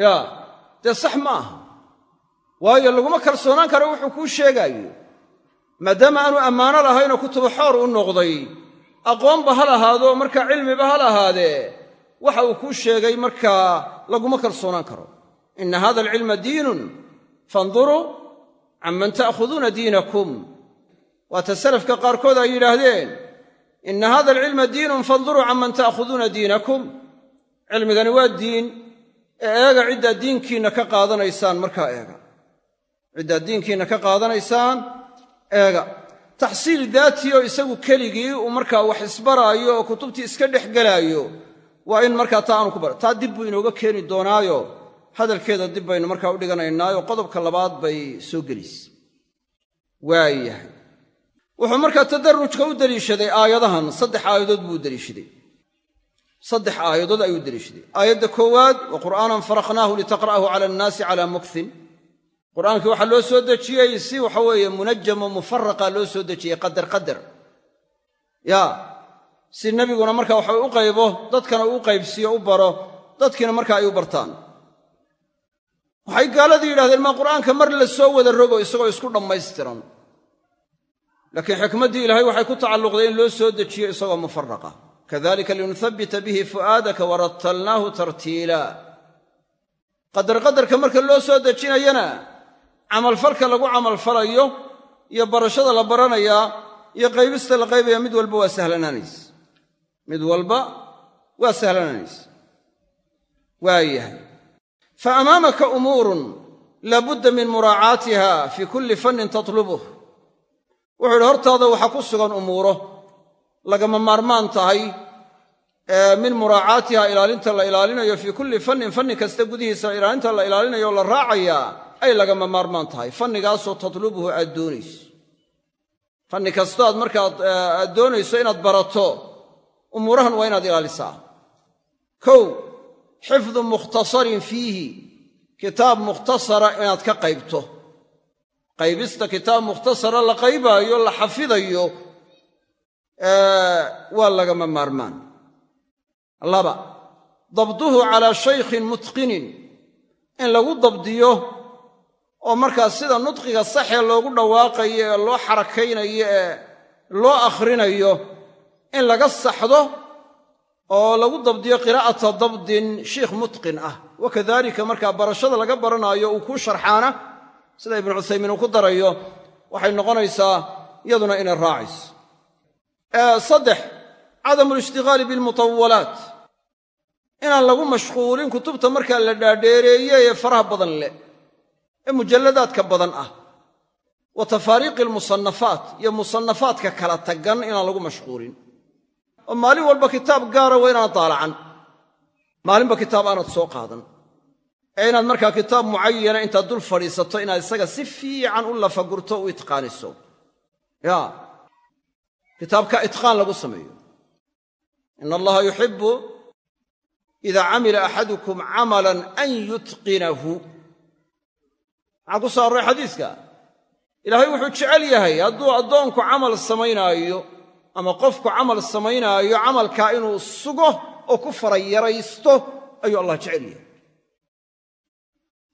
yaa dee sax ma aha. Waayo laguma kalsoonaan karo wuxuu kuu sheegaayo maadaama aanu ammaano lahaynoo kutubo xoor u noqday aqoonba ha lahaado markaa cilmiba ha lahaadee waxa uu kuu sheegay markaa laguma kalsoonaan karo. Ina hada alcilma diinun fanduruu canman ta'khuduuna diinakum waata salafka qaarkood ay yidhaahdeen ina hada alcilma diinun fanduruu canman ta'khuduuna diinakum. Cilmigani waa diin ee eega ciddaad diinkiinna ka qaadanaysaan markaa eega. Ciddaad diinkiinna ka qaadanaysaan eega. Taxsiil daatii oo isagu keligii uu markaa wax isbaraayo oo kutubtii iska dhex gelaayo waa in markaa taa aanu ku bar taa dib buu inooga keeni doonaayo. Hadalkeeda dib baynu markaa u qodobka labaad bay soo gelaysa wuxuu markaa tadarrujka u deliishaday aayadahan saddex aayadood buu u saddex aayadood ayuu deliishaday aayadda koowaad wa qur'aanan faraqnaahu litaqra'ahu cala annaasi calaa mukhin qur'aankii waxaa loo soo dejiyey si waxa weeye munajamo mufaraqa loo soo dejiyey qadar qadar. Yaa si nebiguna marka waxa u qaybo dadkana uu qaybsiiyo u baro dadkiina marka ay u bartaan. Waxay gaaladii yidhahdeen maa qur'aanka mar la soo wada rogo isagoo isku dhammaystiran laakiin xikmaddii ilaahay waxay ku tacalluqday in loo soo dejiyo isagoo mufaraqa kadalika linuhabbita bihi fu'aadaka warattalnaahu tartiila. Qadar qadarka marka loo soo dejinayana camalfalka lagu camalfalayo iyo barashada la baranayaa iyo qaybista la qaybaya mid walba waa sahlanaanaysa mid walba waa sahlanaanaysa waayahay. Fa amaamaka umuurun laabudda min muraacaatiha fii kulli fannin tatlubuh wuxuu yidhi hortaada waxaa ku sugan umuuro. Lagama maarmaan tahay min muraacaatiha ilaalinta la ilaalinayo fii kulli fannin fanni kasta gudihiisa ilaalinta la ilaalinayo la raacayaa ay lagama maarmaan tahay. Fannigaasoo tatlubuhu aad doonayso. Fanni kastoo aad markaa aad doonayso inaad barato umuurahan waa inaad ilaalisaa. Kow xifdu mukhtasarin fiihi kitaab mukhtasara inaad ka qaybto qaybista kitaab mukhtasara la qaybaayo la xafidayo waa lagama maarmaan. Laba dabduhu calaa shaykhin mutqinin. In lagu dabdiyo oo markaa sida nudqiga saxee loogu dhawaaqayo ee loo xarakaynayo ee loo akhrinayo in laga saxdo oo lagu dabdiyo qiraa'ata dabdin shiikh mutqin ah. Wakadalika markaa barashada laga baranaayo uu kuu sharxaana sida ibnu cuthaymiin uu ku darayo waxay noqonaysaa iyaduna inay raacayso. Saddex cadamu lishtigaali bilmutawalaat inaan lagu mashquulin kutubta markaa la dhaadheereeye ee faraha badan leh ee mujalladaadka badan ah. Wa tafaariiqi almusannafaat iyo musannafaadka kala tagan inaan lagu mashquulin. Oo maalin walba kitaab gaara waa inaanad daalacan maalinba kitaab aanad soo qaadan ee inaad markaa kitaab mucayana intaad dul fadhiisato inaad isaga si fiican u lafagurto u itqaaniso ya. Kitaabka itqaan lagu sameeyo. Ina allaha yuxibu ida camila axadukum camalan an yutqinahu. Maxaa ku soo array xadiiska? Ilaahay wuxuu jecel yahay hadduu addoonku camal samaynaayo ama qofku camal samaynaayo camalkaa inuu sugo oo ku farayaraysto ayuu allah jecel yahay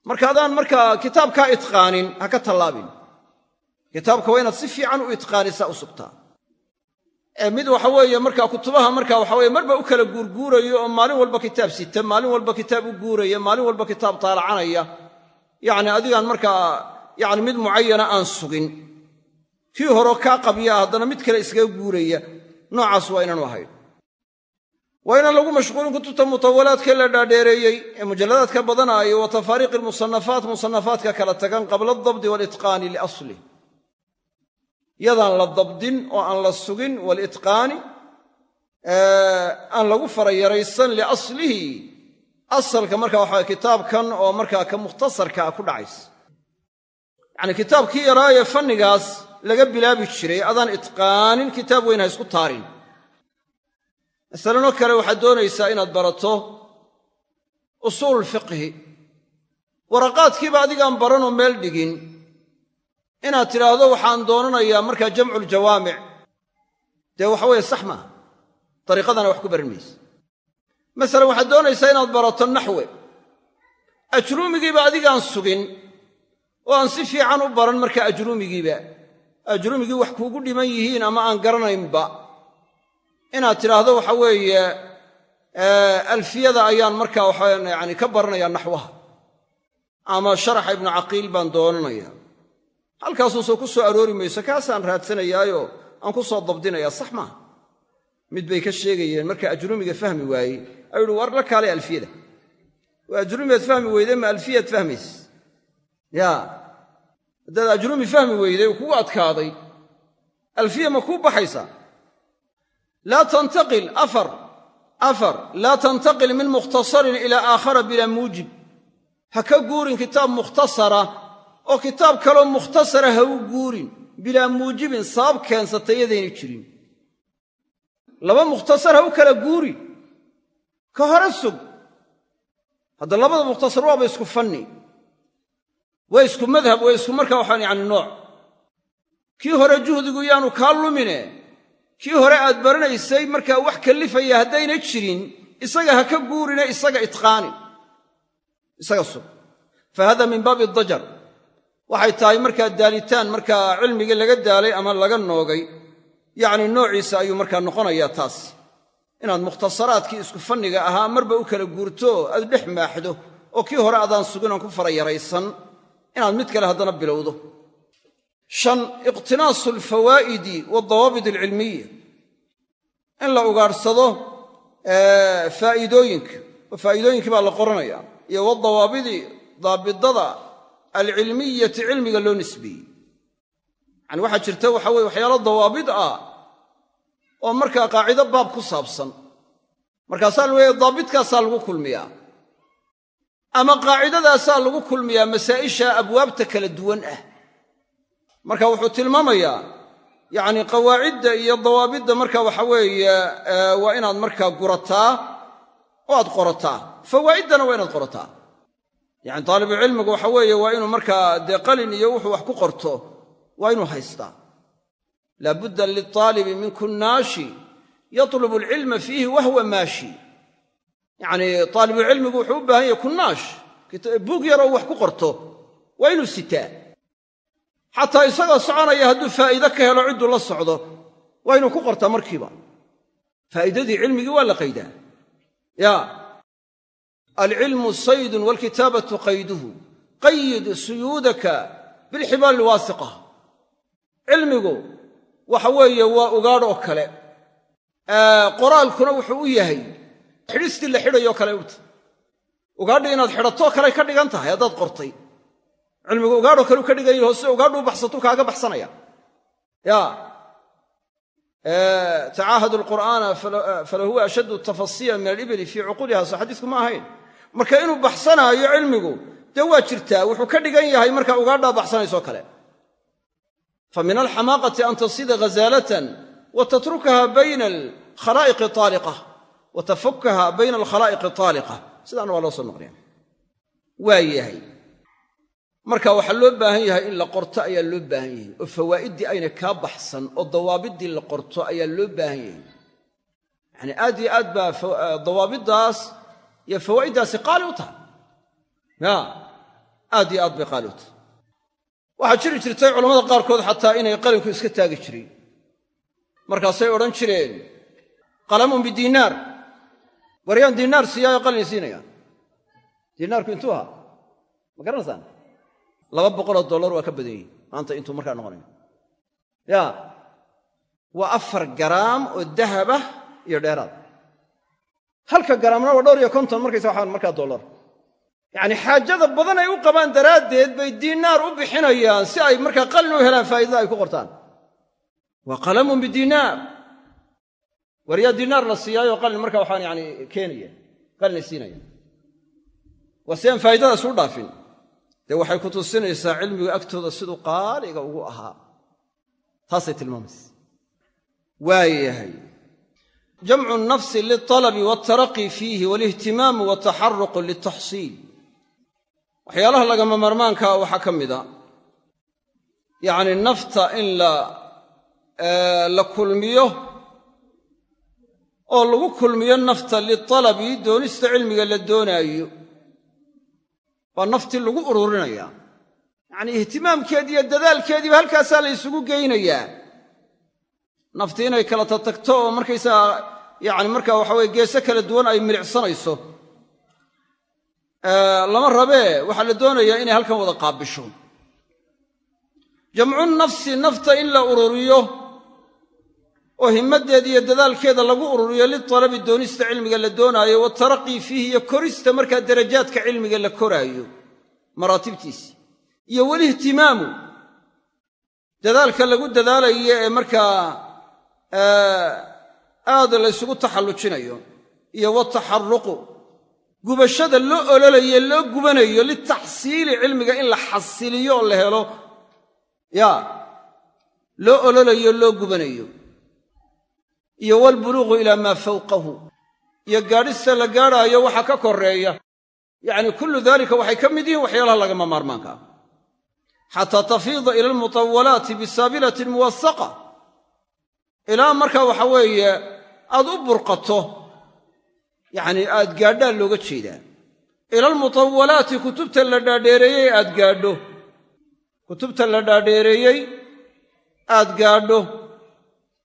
marka adaan markaa kitaabkaa itqaanin ha ka tallaabin. Kitaabka waa inaad si fiican u itqaanisaa u sugtaa. Mid waxa weeye markaa kutubaha markaa waxa weye marba u kala guurguurayo oo maalin walba kitaab sita maalin walba kitaab u guuraya maalin walba kitaab taalacanaya yacni adigaan markaa yacni mid mucayana aan sugin. Kii horeo kaa qabyaa haddana mid kale iskaga guuraya. Noocaas waa inaanu ahayn waa inaan lagu mashquulin kutubta mutawalaadka la dhaadheereeyey. Ee mujalladaadka badanaayo wa tafaariiqi almusannafaat musannafaadka kala tagan qabla aldabdi waalitqaani liaslih yadaan la dabdin oo aan la sugin walitqaani aan lagu farayaraysan liaslihi asalka marka waxaa kitaabkan oo markaa ka mukhtasarkaa ku dhacaysa. Yacnii kitaabkii yaraayee fannigaas laga bilaabi jiray adaan itqaanin kitaab weyn ha isku masalanoo kale waxaad doonaysaa inaad barato usuul fiqhi. Waraqaadkiiba adigaan baranoo meel dhigin. Inaad tidhaahdo waxaan doonanayaa markaa jamculjawaamic dee waxa weeye sax maaha. Dariiqadana wax ku baran mayse masalan waxaad doonaysaa inaad barato naxwe. Ajruumigiiba adigaan sugin oo aan si fiican u baran markaa ajruumigiiba. Ajruumigii wax kuugu dhiman yihiin ama aan garanaynba inaad tidhaahdo waxa weeye alfiyada ayaan markaa waxa yani ka baranayaa naxwaha. Ama sharaxa ibnu caqiil baan doonanaya. Halkaasuuso ku soo aroori mayso kaasaan raadsanayaayo aan ku soo dabdinayaa sax maaha. Mid bay ka sheegayeen marka ajruumiga fahmi waayey. Ayuu uhi war la kaalay alfiyada. Waa fahmi weyde ma alfiyaad fahmayse yaa haddaad ajruumi fahmi weyday oo adkaaday. Alfiya ma kuu baxaysaa laa tantaqil afar laa tantaqil min mukhtasarin ilaa aakhara bilaa muujib ha ka guurin kitaab mukhtasara oo kitaab kaloo mukhtasara ha u guurin bilaa muujibin sabab keensatay yadayna jirin laba mukhtasar ha u kala guuri ka hore sug hadda labada mukhtasar waaba isku fanni waa isku madhab waa isku markaa waxaan yacni nooc kii hore juhdigu yaanu kaa lumine kii hore aad baranaysay markaa wax kallifaya haddayna jirin isaga ha ka guurine isaga itqaani isaga sug. Fa hada min baabi dajar waxay tahay markaa daalitaan markaa cilmigii laga daalay ama laga noogay. Yacni noociisa ayuu markaa noqonayaa taas. Inaad mukhtasaraadkii isku fanniga ahaa marba u kala guurto aad dhex maaxdo. Oo kii hore adaan suginaan ku farayaraysan inaad mid kale haddana bilowdo shan iqtinaasu alfawaa'idi waadawaabit alcilmiya in la ugaadhsado faa'iidooyinka oo faa'iidooyinkii baa la qoranaya iyo wadawaabidi daabidada alcilmiyati cilmiga loo nisbeeyey. Yani waxaa jirta waxa weye waxyaalo dawaabid ah oo markaa qaacido baab ku saabsan. Markaasaa la leeya daabidkaasaa lagu kulmiyaa. Ama qaacidadaasaa lagu kulmiyaa masaa'isha abwaabta kala duwan ah marka wuxuu tilmaamayaa yacni qawaacidda iyo dawaabidda marka waxa weeye waa inaad markaa gurataa oo aad qorataa. Fawaa'iddana waa inaad qorataa. Yacni taalibucilmigu waxa weeye waa inuu markaa dee qalin iyo wuxuu wax ku qorto waa inuu haystaa. Laabudda liltaalibi min kunnaashi yatlubu alcilma fiihi wahwa maashi. Yacnii taalibucilmigu wuxuu u baahan yahay kunnaash buug yaroo wax ku qorto waa inuu sitaa xataa isagoo soconaya hadduu faa'iide ka helo cidduu la socdo waa inuu ku qortaa markiiba. Faa'iidadii cilmigii waa la qaydaa. Ya alcilmu saydun waalkitaabatu qayduhu qayid suyuudaka bilxibaal alwaasiqa cilmigu waxa weeye waa ugaadh oo kale. Qoraalkuna wuxuu u yahay xidhistii la xidhayoo kale uta ugaadhii inaad xidhatoo kaley ka dhigan tahay haddaad qortay cilmigu ugaadhoo kale u ka dhigan yaho si ugaadhu u baxsatu kaaga baxsanaya. Ya. Tacaahadu alqur'aana falahuwa ashaddu tafasiyan min alibli fii cuquliha soo xadiisku ma ahayn. Marka inuu baxsanaayo cilmigu dee waa jirtaa wuxuu ka dhigan yahay marka ugaadhaa baxsanaysoo kale. Fa min alxamaaqati an tasida ghazaalatan wa bayna alkhalaa'iqi taaliqa wa bayna alkhalaa'iqi taaliqa sidaana waa loo soo noqliya waa marka waxaa loo baahan yahay in la qorto ayaa loo baahan yahay oo fawaa'iddii ayna kaa baxsan oo dawaabiddii la qorto ayaa loo baahan yahay. Yacanii aad iyo aad baa dawaabiddaas iyo fawaa'iddaasi qaali u tahay. Ya aad iyo aad bay qaali u tahay. Waxaa jiri jirtay culamada qaarkood xataa inay qalinku iska taagi jireen. Markaasay odhan jireen qalamun bidiinaar waryaan diinaar siiyaayo qalin siinaya diinaarku intuu ahaa? Ma garanaysaan laba boqoloo dollar waa ka badan yihi maanta intuu markaa noqonayo. Ya waa afar garaam oo dahabah iyo dheeraad. Halka garaamna waa dhowr iyo konton markaysa waxaan markaa dollar. Yacni xaajada badan ay u qabaan daraaddeed bay diinaar u bixinayaan si ay markaa qalin u helaan faa'idada ay ku qortaan. Waa qalamun bidiinaar waryaa diinaar la siiyaayo qalin marka waxaan yani keenaya qalina siinaya waa aan faa'idadaas u dhaafin dee waxay ku tusinaysaa cilmigu agtooda siduu qaaliga ugu ahaa. Taasay tilmaamaysa. Waayahay jamcu nafsi lilalabi waltaraqi fiihi walihtimaamu wataxaruqu liltaxsiil waxyaalaha lagama marmaankaa waxaa ka mida yacni nafta in la kulmiyo oo lagu kulmiyo nafta litalabi doonista cilmiga la doonaayo waa naftii lagu ururinayaa yacnii ihtimaamkeedii iyo dadaalkeediiba halkaasaa la ysugu geynayaa. Naftii inay kala tatagto oo markaysaa yacni markaa waxa weye geese kala duwan ay milicsanayso. Lama rabee waxaa la doonayaa inay halkan wada qaabisho. Jamcu nafsi nafta in la ururiyo oo himmaddeeda iyo dadaalkeeda lagu ururiyo litalabi doonista cilmiga la doonaayo wataraqii fiihi iyo korista markaa darajaadka cilmiga la koraayo. Maraatibtiisi. Iyo walihtimaamu dadaalka lagu dadaalayo ee markaa aad la ysugu taxallujinayo iyo wataxaruqu gubashada loo ololayo loo gubanayo litaxsiili cilmiga in la xasiliyo oo la helo. Yaa. Loo ololayo loo gubanayo iyo walbuluuqu ilaa maa fawqahu. Iyo gaadhista la gaadhaayo waxa ka koreeya yacni kullu daalika waxay ka mid yihiin waxyaalaha lagama maarmaanka ah. Xataa tafiida ila almutawalaati bisaabilatin muwasaqa ilaa markaa waxa weeye aad u burqato yacni aad gaadhaan looga jeedaa. Ila almutawalaati kutubta la dhaadheereeyey aad gaadho. Kutubta la dhaadheereeyey aad gaadho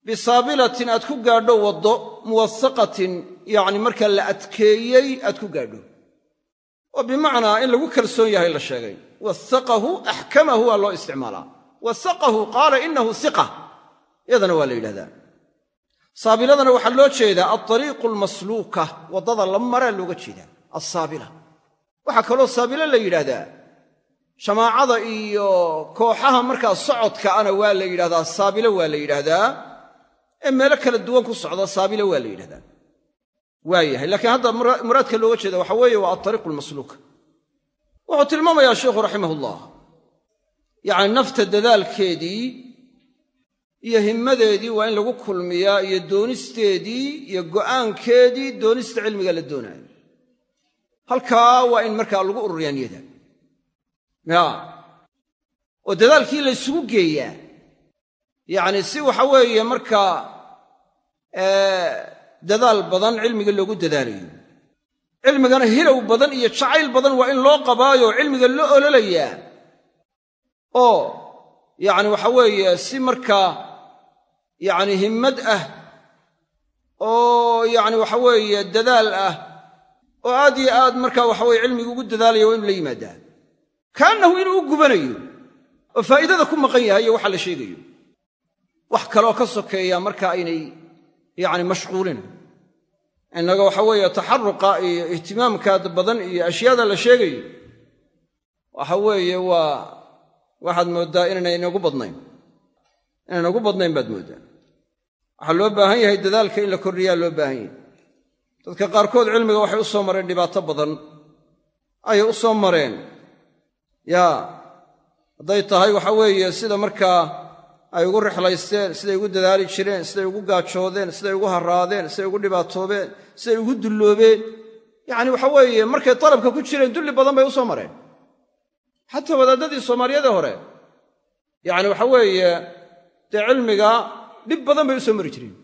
bisaabilatin aad ku gaadho waddo muwasaqatin yacni markaa la adkeeyey aad ku gaadho. Oo bimacnaa in lagu kalsoon yahay la sheegay. Wasaqahu axkamahu waa loo isticmaalaa. Wasaqahu qaala inahu siqa. Yadana waa la yidhahdaa. Saabiladana waxaa loo jeedaa alariiqu almasluuka waddada la maraa looga jeedaa alsaabila waxaa kaloo saabilo la yidhaahdaa jamaacada iyo kooxaha markaa socodka ana waa la yidhahdaa saabilo waa la yidhaahdaa ee meelo kala duwan ku socda saabilo waa la yidhahdaa waayahay laakiin hadda muraadka looga jeeda waxa weeye waa altariiqu almasluuka wuxuu tilmaamayaa sheikhu raximahullah. Yacni nafta dadaalkeedii iyo himmadeedii waa in lagu kulmiyaa iyo doonisteedii iyo go'aankeedii doonista cilmiga la doonaayo. Halkaa waa in markaa lagu ururiyaa niyada ya oo dadaalkii la ysugu geeyaa yacni si waxa weeye markaa dadaal badan cilmiga loogu dadaalayo cilmigana hilow badan iyo jacayl badan waa in loo qabaayo cilmiga loo ololayaa oo yacni waxa weeye si markaa yacni himmad ah oo yacni waxa weeye dadaal ah oo aad iyo aad markaa waxa weye cilmiga ugu dadaalaya waa inu la yimaadaa. Kaannahu inuu u gubanayo oo faa'iidada ku maqan yahay iyo waxa la sheegayo wax kaloo ka sokeeya marka aynay yacni mashquulin. Innaga waxa weeye taxaruqa iyo ihtimaamkaad badan iyo ashyaada la sheegayo waxa weeye waa waxaad mooddaa inaynay inagu badnayn. Inay nagu badnayn baad mooddaa. Waxaa loo baahan yahay dadaalka in la kordhiyaa loo baahan yahay. Dadka qaarkood cilmiga waxay u soo mareen dhibaato badan. Ayay u soo mareen. Yaa hadday tahay waxa weeye sida markaa ay ugu rixlaysteen siday ugu dadaali jireen siday ugu gaajoodeen siday ugu harraadeen siday ugu dhibaatoobeen siday ugu dulloobeen. Yacni waxa weeye markay dalabka ku jireen dulli badan bay u soo mareen. Xataa wadaadadii soomaaliyadee hore. Yacni waxa weeye dee cilmiga dhib badan bay u soo mari jireen.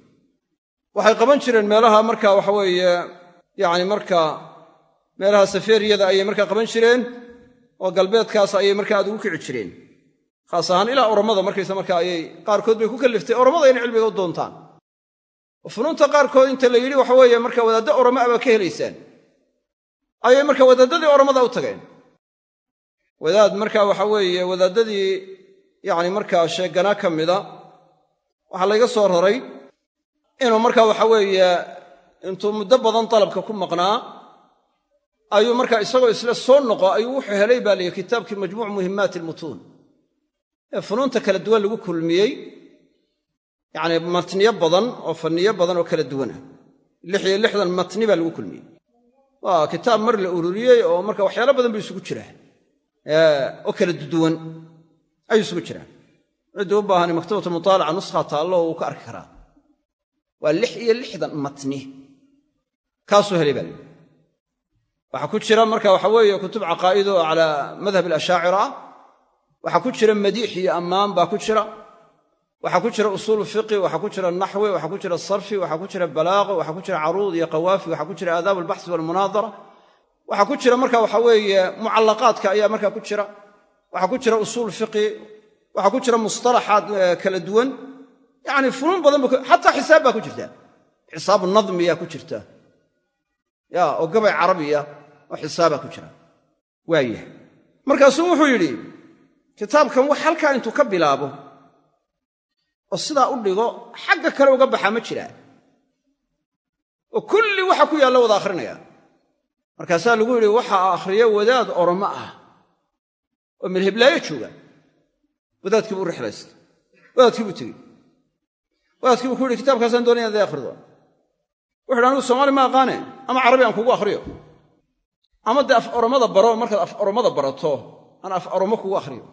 Waxay qaban jireen meelaha marka waxa weeye yacni marka meelaha safeeriyada ayay markaa qaban jireen oo galbeedkaas ayay markaa aad ugu kici jireen khaas ahaan ilaa oromada markaysa marka ayay qaarkood bay ku kalliftay oromada inay cilmiga u doontaan. Oo funuunta qaarkood inta la yidhi waxa weeye marka wadaaddo oromo abaa ka helaysaan. Ayay marka wadaadadii oromada u tageen. Wadaad marka waxa weeye wadaadadii yacni markaa sheeganaa ka mida waxaa layga soo raray inuu marka waxa weeye intuu muddo badan dalabka ku maqnaa ayuu markaa isagoo isla soo noqo ayuu wuxuu helay baa layihi kitaabkii majmuuc muhimmaati almutuun ee funuunta kala duwan lagu kulmiyey yacni matniyo badan oo fanniyo badan oo kala duwanah lix iyo lixdan matni baa lagu kulmiyey. Waa kitaab mar la ururiyey oo marka waxyaalo badan buu isugu jiraa oo kala duwan ayuu isugu jiraa cidduu u baahani maktabatu mutaalaca nuskha taallo uu ka arki karaa. Waa lix iyo lixdan matni. Kaasuu helay baa waxaa ku jira marka waxa weeye kutub caqaa'ido calaa madhab alashaacira ah waxaa ku jira madiix iyo ammaan baa ku jira waxaa ku jira usuulu fiqi waxaa ku jira naxwi waxaa ku jira sarfi waxaa ku jira balaaqo waxaa ku jira caruud iyo qawaafi waxaa ku jira aadaab albaxsi walmunaadara waxaa ku jira marka waxa weeye mucallaqaadka ayaa markaa ku jira waxaa ku jira usuul fiqi waxaa ku jira mustalaxaad kala duwan yacni funuun badan ba xataa xisaab baa ku jirta xisaabu nadmiyaa ku jirta ya oo gabay carabiya oo xisaabaa ku jira waayahay markaasuu wuxuu yidhi kitaabkan wax halkaa intuu ka bilaabo oo sidaa u dhigo xagga kale uga baxaa ma jiraa oo kulli waxa ku yaalla wada akhrinaya. Markaasaa lagu yidhi waxaa akhriya wadaad oromo ah oo melheblaayo jooga. Wadaadkii buu rixlaystay. Wadaadkii buu tegey. Wadaadkii buu ku yidhi kitaabkaasaan doonaya inad akhrido. Wuxu anigu soomaali ma aqaane. Ama carabi aan kugu akhriyo. Ama dee af oromada baro markaad af oromada barato aan af oromo kugu akhriyo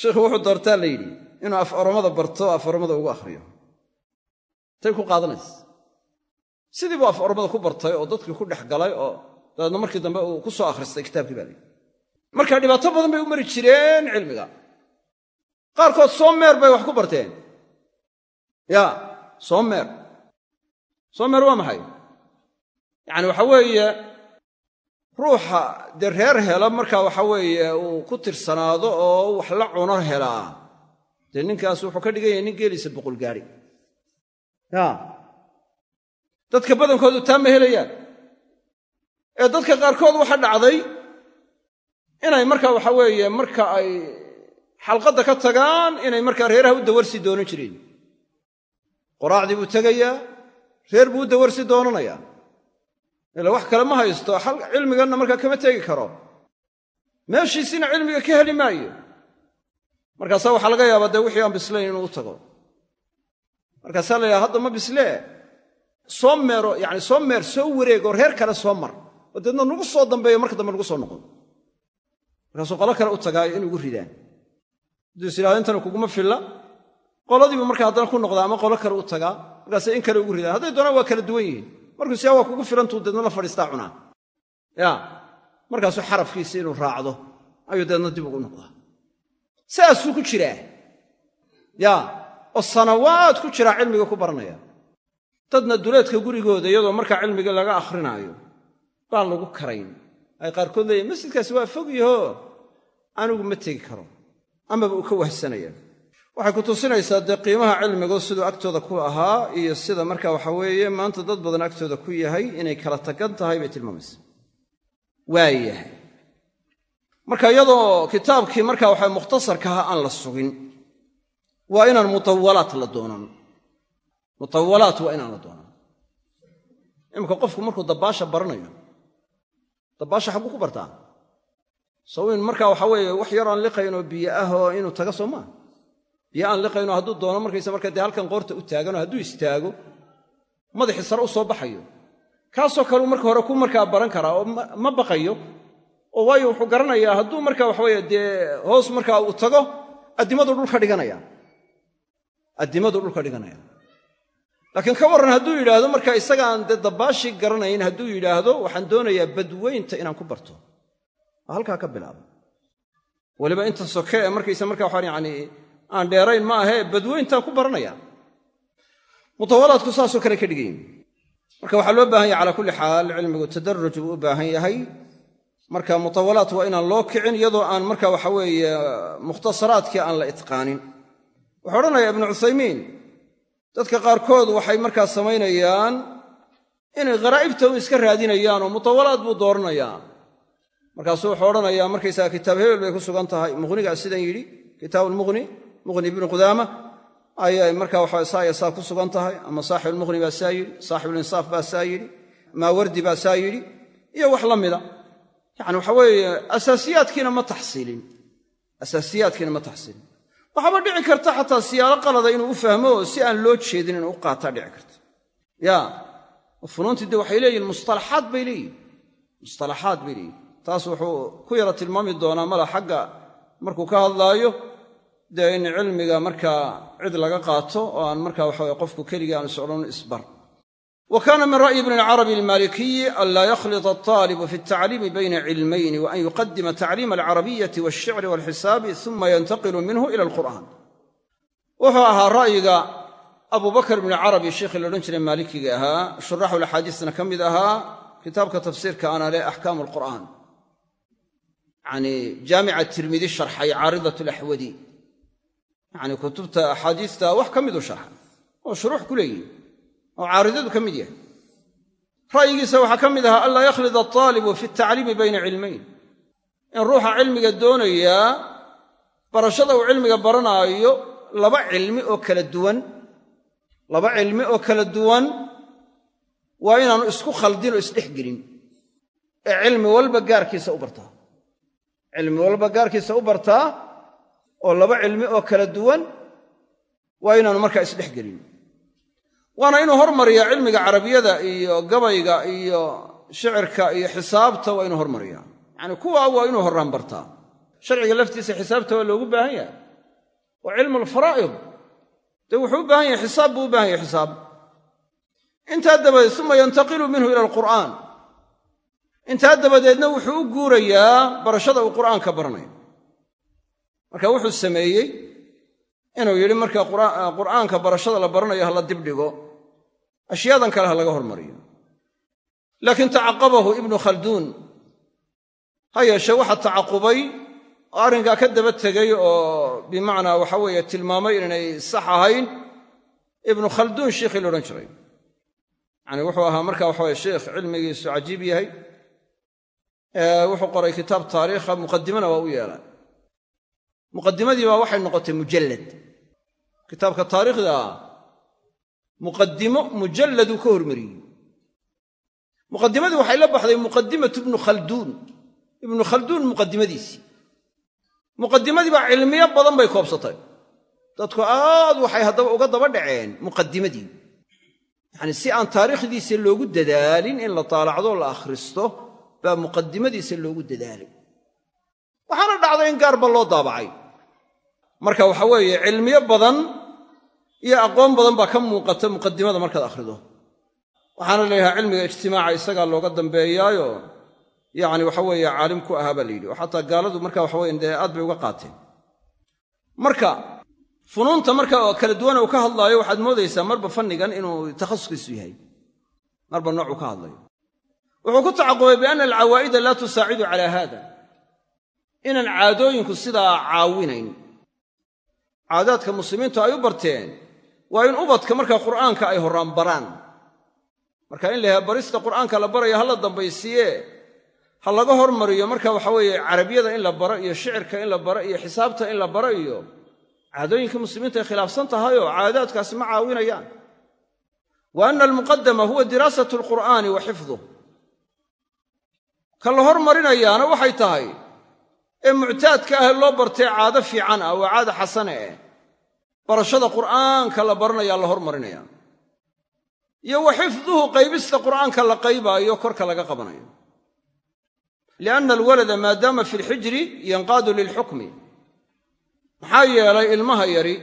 sheikhu wuxuu doortaa la yidhi inuu af oromada barto af oromada ugu akhriyo. Tay ku qaadanaysa. Sidii buu af oromada ku bartay oo dadkii ku dhex galay oo dabeedna markii dambe uu ku soo akhristay kitaabkii baa layidhi marka dhibaato badan bay u mari jireen cilmiga. Qaarkood soomeer bay wax ku barteen. Ya soomeer soomeer waa maxay? Yacani waxa weeye ruuxa dee reer hela marka waxa weeye uu ku tirsanaado oo wax la cuno helaa dee ninkaas wuxuu ka dhigan yahay nin geeliisa boqol gaadhi ya. Dadka badankoodu taa ma helayaan. Ee dadka qaarkood waxa dhacday inay marka waxa weeye marka ay xalqadda ka tagaan inay markaa reeraha u dawarsi doonan jireen. Qoraacdii buu tegayaa reer buu u dawarsi doonanayaa ila wax kale ma haysto. Cilmiganna markaa kama tegi karo. Meeshiisina cilmiga ka heli maayo. Markaasaa waxaa laga yaabaa dee wixii aan bislayn inuu u tago. Markaasaa la yidhaha hadda ma bislee soo meero yacni soo meer soo wareegoo reer kale soo mar. Oo deedna nagu soo dambeeyo marka dambe nagu soo noqon. Markaasuu qolo kale u tagaayo in ugu ridaan. Hadduu is intani kuguma filla. Qoladiibu marka haddana ku noqdaa ama qolo kale u tagaa markaasay in kale ugu ridaan. Hadday doonaan waa kala duwan yihiin markuu siyaa waa kugu filantuu deedna la fadhiistaa cunaa ya markaasuu xarafkiisi inuu raacdo ayuu deedna dib ugu noqdaa. Saasuu ku jiraa ya oo sanawaad ku jiraa cilmiga ku baranaya. Dadna duleedka gurigooda iyadoo markaa cilmiga laga akhrinaayo baan lagu karayn. Ay qaarkood leeyihiin masjidkaasi waa fog yaho. Anigu ma tegi karo. Amaba uu ka wahsanaya waxay ku tusinaysaa dee qiimaha cilmigu siduu agtooda ku ahaa iyo sida marka waxa weeye maanta dad badan agtooda ku yahay inay kala tagan tahay bay tilmaamaysa waayahay marka iyadoo kitaabkii marka waxa mukhtasarkaha aan la sugin waa inaan mutawalaat la doonan. Mutawalaat waa inaan la doonan. Iminka qofku markuu dabbaasha baranayo dabbaasha xagguu ku bartaa sow in marka waxa weeye wax yar aan biyo ah oo inuu taga soo maa biyo aan liqayno hadduu doono markaysa marka dee halkan qoorta u taaganoo hadduu istaago madaxii sare u soo baxayo. Kaasoo kaleu marka hore ku markaa baran karaa oo ma baqayo oo waayo wuxuu garanayaa hadduu marka waxaweye dee hoos markaa uu tago addimadu dhulka dhiganaya addimadu dhulka dhiganaya laakiin ka warran hadduu yidhaahdo marka isagaan dee dabbaashii garanayn hadduu yidhaahdo waxaan doonayaa badweynta inaan ku barto. Halkaa ka bilaaba weliba inta soke markaysa marka waxaan yacni aan dheerayn ma ahee badweyntaan ku baranaya. Mutawalaadku saasoo kale ka dhigayin marka waxaa loo baahan yahay calaa kulli xaal cilmigu tadaruj buu u baahan yahay. Marka mutawalaat waa inaan loo kicin iyadoo aan marka waxa weeye mukhtasaraadkii aan la itqaanin. Wuxuu odhanayaa ibnu cuthaymiin dadka qaarkood waxay markaa samaynayaan inay kharaa'ibta un iska raadinayaan oo mutawalaad buu dooranayaa. Markaasuu wuxuu odhanayaa markaysaga kitaab hebel bay ku sugan tahay. Muqnigaa sidan yidhi kitaabu muqni ibnu qudaama ayay marka waxa saa iyo saa ku sugan tahay ama saaxibulmuqni baa saa yidhi saaxibulinsaaf baa saa yidhi maawardi baa saa yidhi iyo wax la mida. Yacni waxa weeye asaasiyaadkiina ma taxsiilin. Asaasiyaadkiina ma taxsiilin. Waxaaba dhici karta xataa siyaalo qalada inuu u fahmo si aan loo jeedin inuu u qaataa dhici karta. Ya funuuntii de waxay leeyihiin mustalaxaad bay leeyihiin mustalaxaad bay leeyihiin taas wuxuu ku yara tilmaami doonaa mala xagga markuu ka hadlaayo dee in cilmiga markaa cid laga qaato oo aan marka waxaweye qofku keligii aan is odhan isbar. Wa kaana min ra'yi ibni alcarabi almalikiyi an laa yakhlita alطaalibu fi altacliimi bayna cilmayni wa an yuqadima tacliima alcarabiyati walshicri walxisaabi uma yantaqilu minhu ila alqur'an. Wuxuu ahaa ra'yiga abubakar ibni carabi sheikhii la odhan jiray maalikiga ahaa shuraxul axaadiisna ka mid ahaa kitaabka tafsiirka ana leh axkaamu alqur'aan yacnii jaamica tirmidi sharxay caaridat alaxwadi yacnii kutubta axaadiista wax ka miduu sharxay oo shuruux ku leeyihi oo caaridadu ka mid yahay. Ra'yigiisa waxaa ka mid ahaa anlaa yakhlida altaalibu fi altacliimi bayna cilmayn. In ruuxa cilmiga doonayaa barashada uu cilmiga baranaayo laba cilmi oo kala duwan laba cilmi oo kala duwan waa inaanu isku khaldin oo isdhex gelin. Ee cilmi walba gaarkiisa u bartaa. Cilmi walba gaarkiisa u bartaa oo laba cilmi oo kala duwan waa inaanu markaa isdhex gelin. Waana inuu hormariyaa cilmiga carabiyada iyo gabayga iyo shicirka iyo xisaabta waa inuu hormariyaa. Yacanii kuwaa waa inuu horraan bartaa sharciga laftiisa xisaabta waa loogu baahan yahay. Waa cilmu alfaraa'id dee wuxuu u baahan yahay xisaab buu u baahan yahay xisaab. Intaa dabadeed uma yantaqilu minhu ila alqur'aan. Intaa dabadeedna wuxuu u guurayaa barashada uu qur'aanka baranayo marka wuxuu sameeyey inuu yidhi marka qur'aanka barashada la baranayo ha la dibdhigo ashyaadan kale ha laga hormariyo. Laakiin tacaqabahu ibnu khalduun ha yeeshee waxa tacaqubay oo arrinkaa ka daba tegey oo bimacnaa waxa weeye tilmaamay inaynay sax ahayn ibnu khalduun sheikhii la odhan jiray. Yacani wuxuu ahaa marka waxa weye sheikh cilmigiisu cajiib yahay wuxuu qoray kitaab taariikha muqadimana waa u yeelay muqadimadii baa waxay noqotay mujallad. Kitaabka taariikhda muqadimo mujalladuu ka hormariyey. Muqadimadii waxay la baxday muqadimatu ibnu khalduun. Ibnu khalduun muqadimadiisii muqadimadii baa cilmiyo badan bay koobsatay. Dadku aad waxay haddaba uga daba dhaceen muqadimadii yacanii si aan taariikhdiisa loogu dadaalin in la taalacdo la akhristo baa muqadimadiisa loogu dadaalay waxaana dhacday in gaarba loo daabacay. Marka waxa weeye cilmiyo badan iyo aqoon badan baa ka muuqata muqadimada markaad akhrido. Waxaana leeyahay cilmiga ijtimaaca isagaa looga dambeeyaayo yacni waxa weeye caalim ku ahaa baa la yidhi oo xataa gaaladu marka waxa weye dee aad bay uga qaateen. Marka funuunta marka kala duwan uu ka hadlaayo waxaad moodaysaa marba fannigan inuu takhasuskiisu yahay. Marba noocuu ka hadlayo. Wuxuu ku tacaqubay bianna alcawaa'ida laa tusaacidu calaa haada inaan caadooyinku sidaa caawinayn. Caadaadka muslimiintu ay u barteen waa in ubadka marka qur'aanka ay horraan baraan. Marka in la yahay barista qur'aanka la barayo ha la dambaysiiye ha laga hormariyo marka waxa weeye carabiyada in la baro iyo shicirka in la baro iyo xisaabta in la baro iyo caadooyinkii muslimiinta ay khilaafsan tahayoo caadaadkaasi ma caawinayaan. Wa anna almuqadama huwa diraasatu alqur'aani wa xifduh ka la hormarinayaana waxay tahay ee muctaadka ah loo bartee caado fiican ah waa caada xasane eh. Barashada qur'aanka la baranayaa la hormarinaya. Iyo wa xifduhu qaybista qur'aanka la qaybaayo korka laga qabanayo. Lianna alwalada maadaama fi lxijri yanqaadu lilxukmi maxaa yeelay ilmaha yari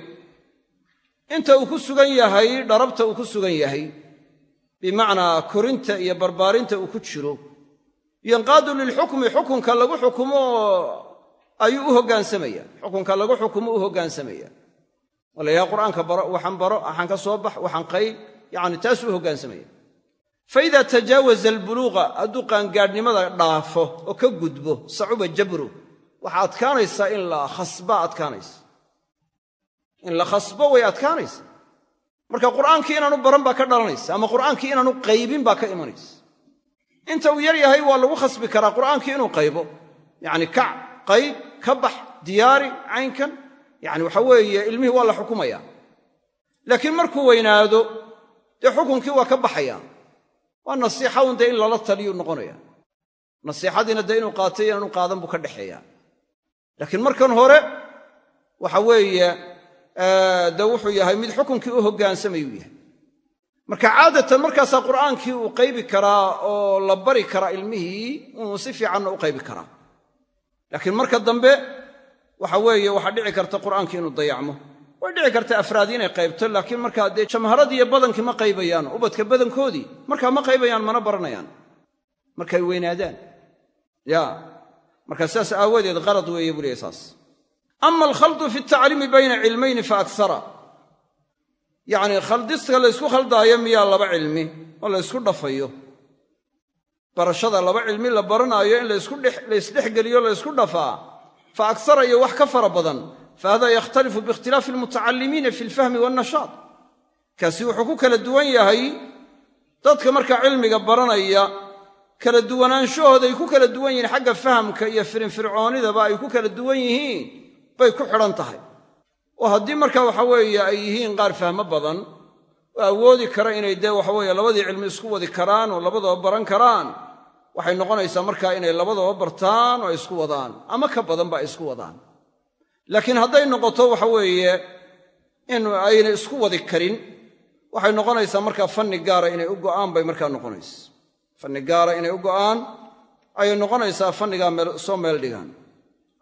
inta uu ku sugan yahay dharabta uu ku sugan yahay bimacnaa korinta iyo barbaarinta uu ku jiro yanqaadu lilxukmi xukunka lagu xukumo ayuu u hoggaansamaya xukunka lagu xukumo u hoggaansamaya oo la yidhaha qur'aanka baro waxaan baro waxaan ka soo bax waxaan qayb yacni taasuu u hoggaansamaya fa idaa tajaawaza albuluuqa hadduu qaangaadhnimada dhaafo oo ka gudbo sacuba jabru waxaa adkaanaysaa in la khasbaa adkaanaysa. In la khasbo way adkaanaysa. Marka qur'aankii inaanu baran baa ka dhalanaysa ama qur'aankii inaanu qaybin baa ka imanaysa inta uu yar yahay waa lagu khasbi karaa qur'aankii inuu qaybo. Yacni kac qayb ka bax diyaari caynkan. Yacni waxa weeye ilmihii waa la xukumaya. Laakiin markuu weynaado dee xukunkii waa ka baxaya. Waa nasiixa un dee in lala taliyuu noqonaya. Nasiixadiina dee inuu qaatay inaanu qaadan buu ka dhexeeya. Laakiin markan hore waxa weeye de wuxuu yahay mid xukunkii u hoggaansamayuu yahay marka caadatan markaasaa qur'aankii uu qaybi karaa oo la bari karaa ilmihii uu si fiicanna u qaybi karaa. Laakiin marka dambe waxa weeye waxaa dhici karta qur'aankii inuu dayacmo. Way dhici karta afraadi inay qaybto laakiin markaa dee jamharadii iyo badankii ma qaybayaan ubadka badankoodii markaa ma qaybayaan mana baranayaan. Markay weynaadaan. Ya markaa saas aawadeed qalad weeye buu saas. Ama alkhaldu fi altacliimi bayna cilmayni fa aksara yacnii khaldiska laysku khaldaayo miyaa laba cilmi oo laysku dhafayo. Barashada laba cilmi la baranaayo in laysdhexgeliyo laysku dhafaa. Fa aksara iyo wax ka fara badan. Fa hada yakhtalifu biikhtilaafi almutacallimiina fi alfahmi waalnashaad kaasi wuxuu ku kala duwan yahay dadka markaa cilmiga baranaya kala duwanaanshahooday ku kala duwan yihiin xagga fahamka iyo firinfircoonidaba ay ku kala duwan yihiin bay ku xidhan tahay oo haddii markaa waxa weeye ay yihiin qaar fahmo badan oo awoodi kara inay dee waxaweeye labadii cilmi isku wadi karaan oo labadaba baran karaan waxay noqonaysaa markaa inay labadaba bartaan oo ay isku wadaan ama ka badanba ay isku wadaan. Laakiin hadday noqoto waxa weeye in ayna isku wadi karin waxay noqonaysaa markaa fanni gaara inay u go'aan bay markaa noqonaysa fanni gaara inay u go'aan ayay noqonaysaa fannigaa soo meel dhigaan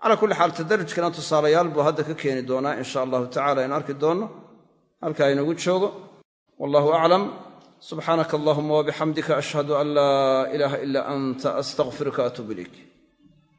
calaa kulli xaal tadarujkana tusaalayaal buu hadda ka keeni doonaa in sha allahu tacala aynu arki doonno halkaa inagu joogo. Wallahu aclam. Subxaanaka allahuma wabixamdika ashhadu an laa ilaaha ila anta astaqfiruka atuub ilayk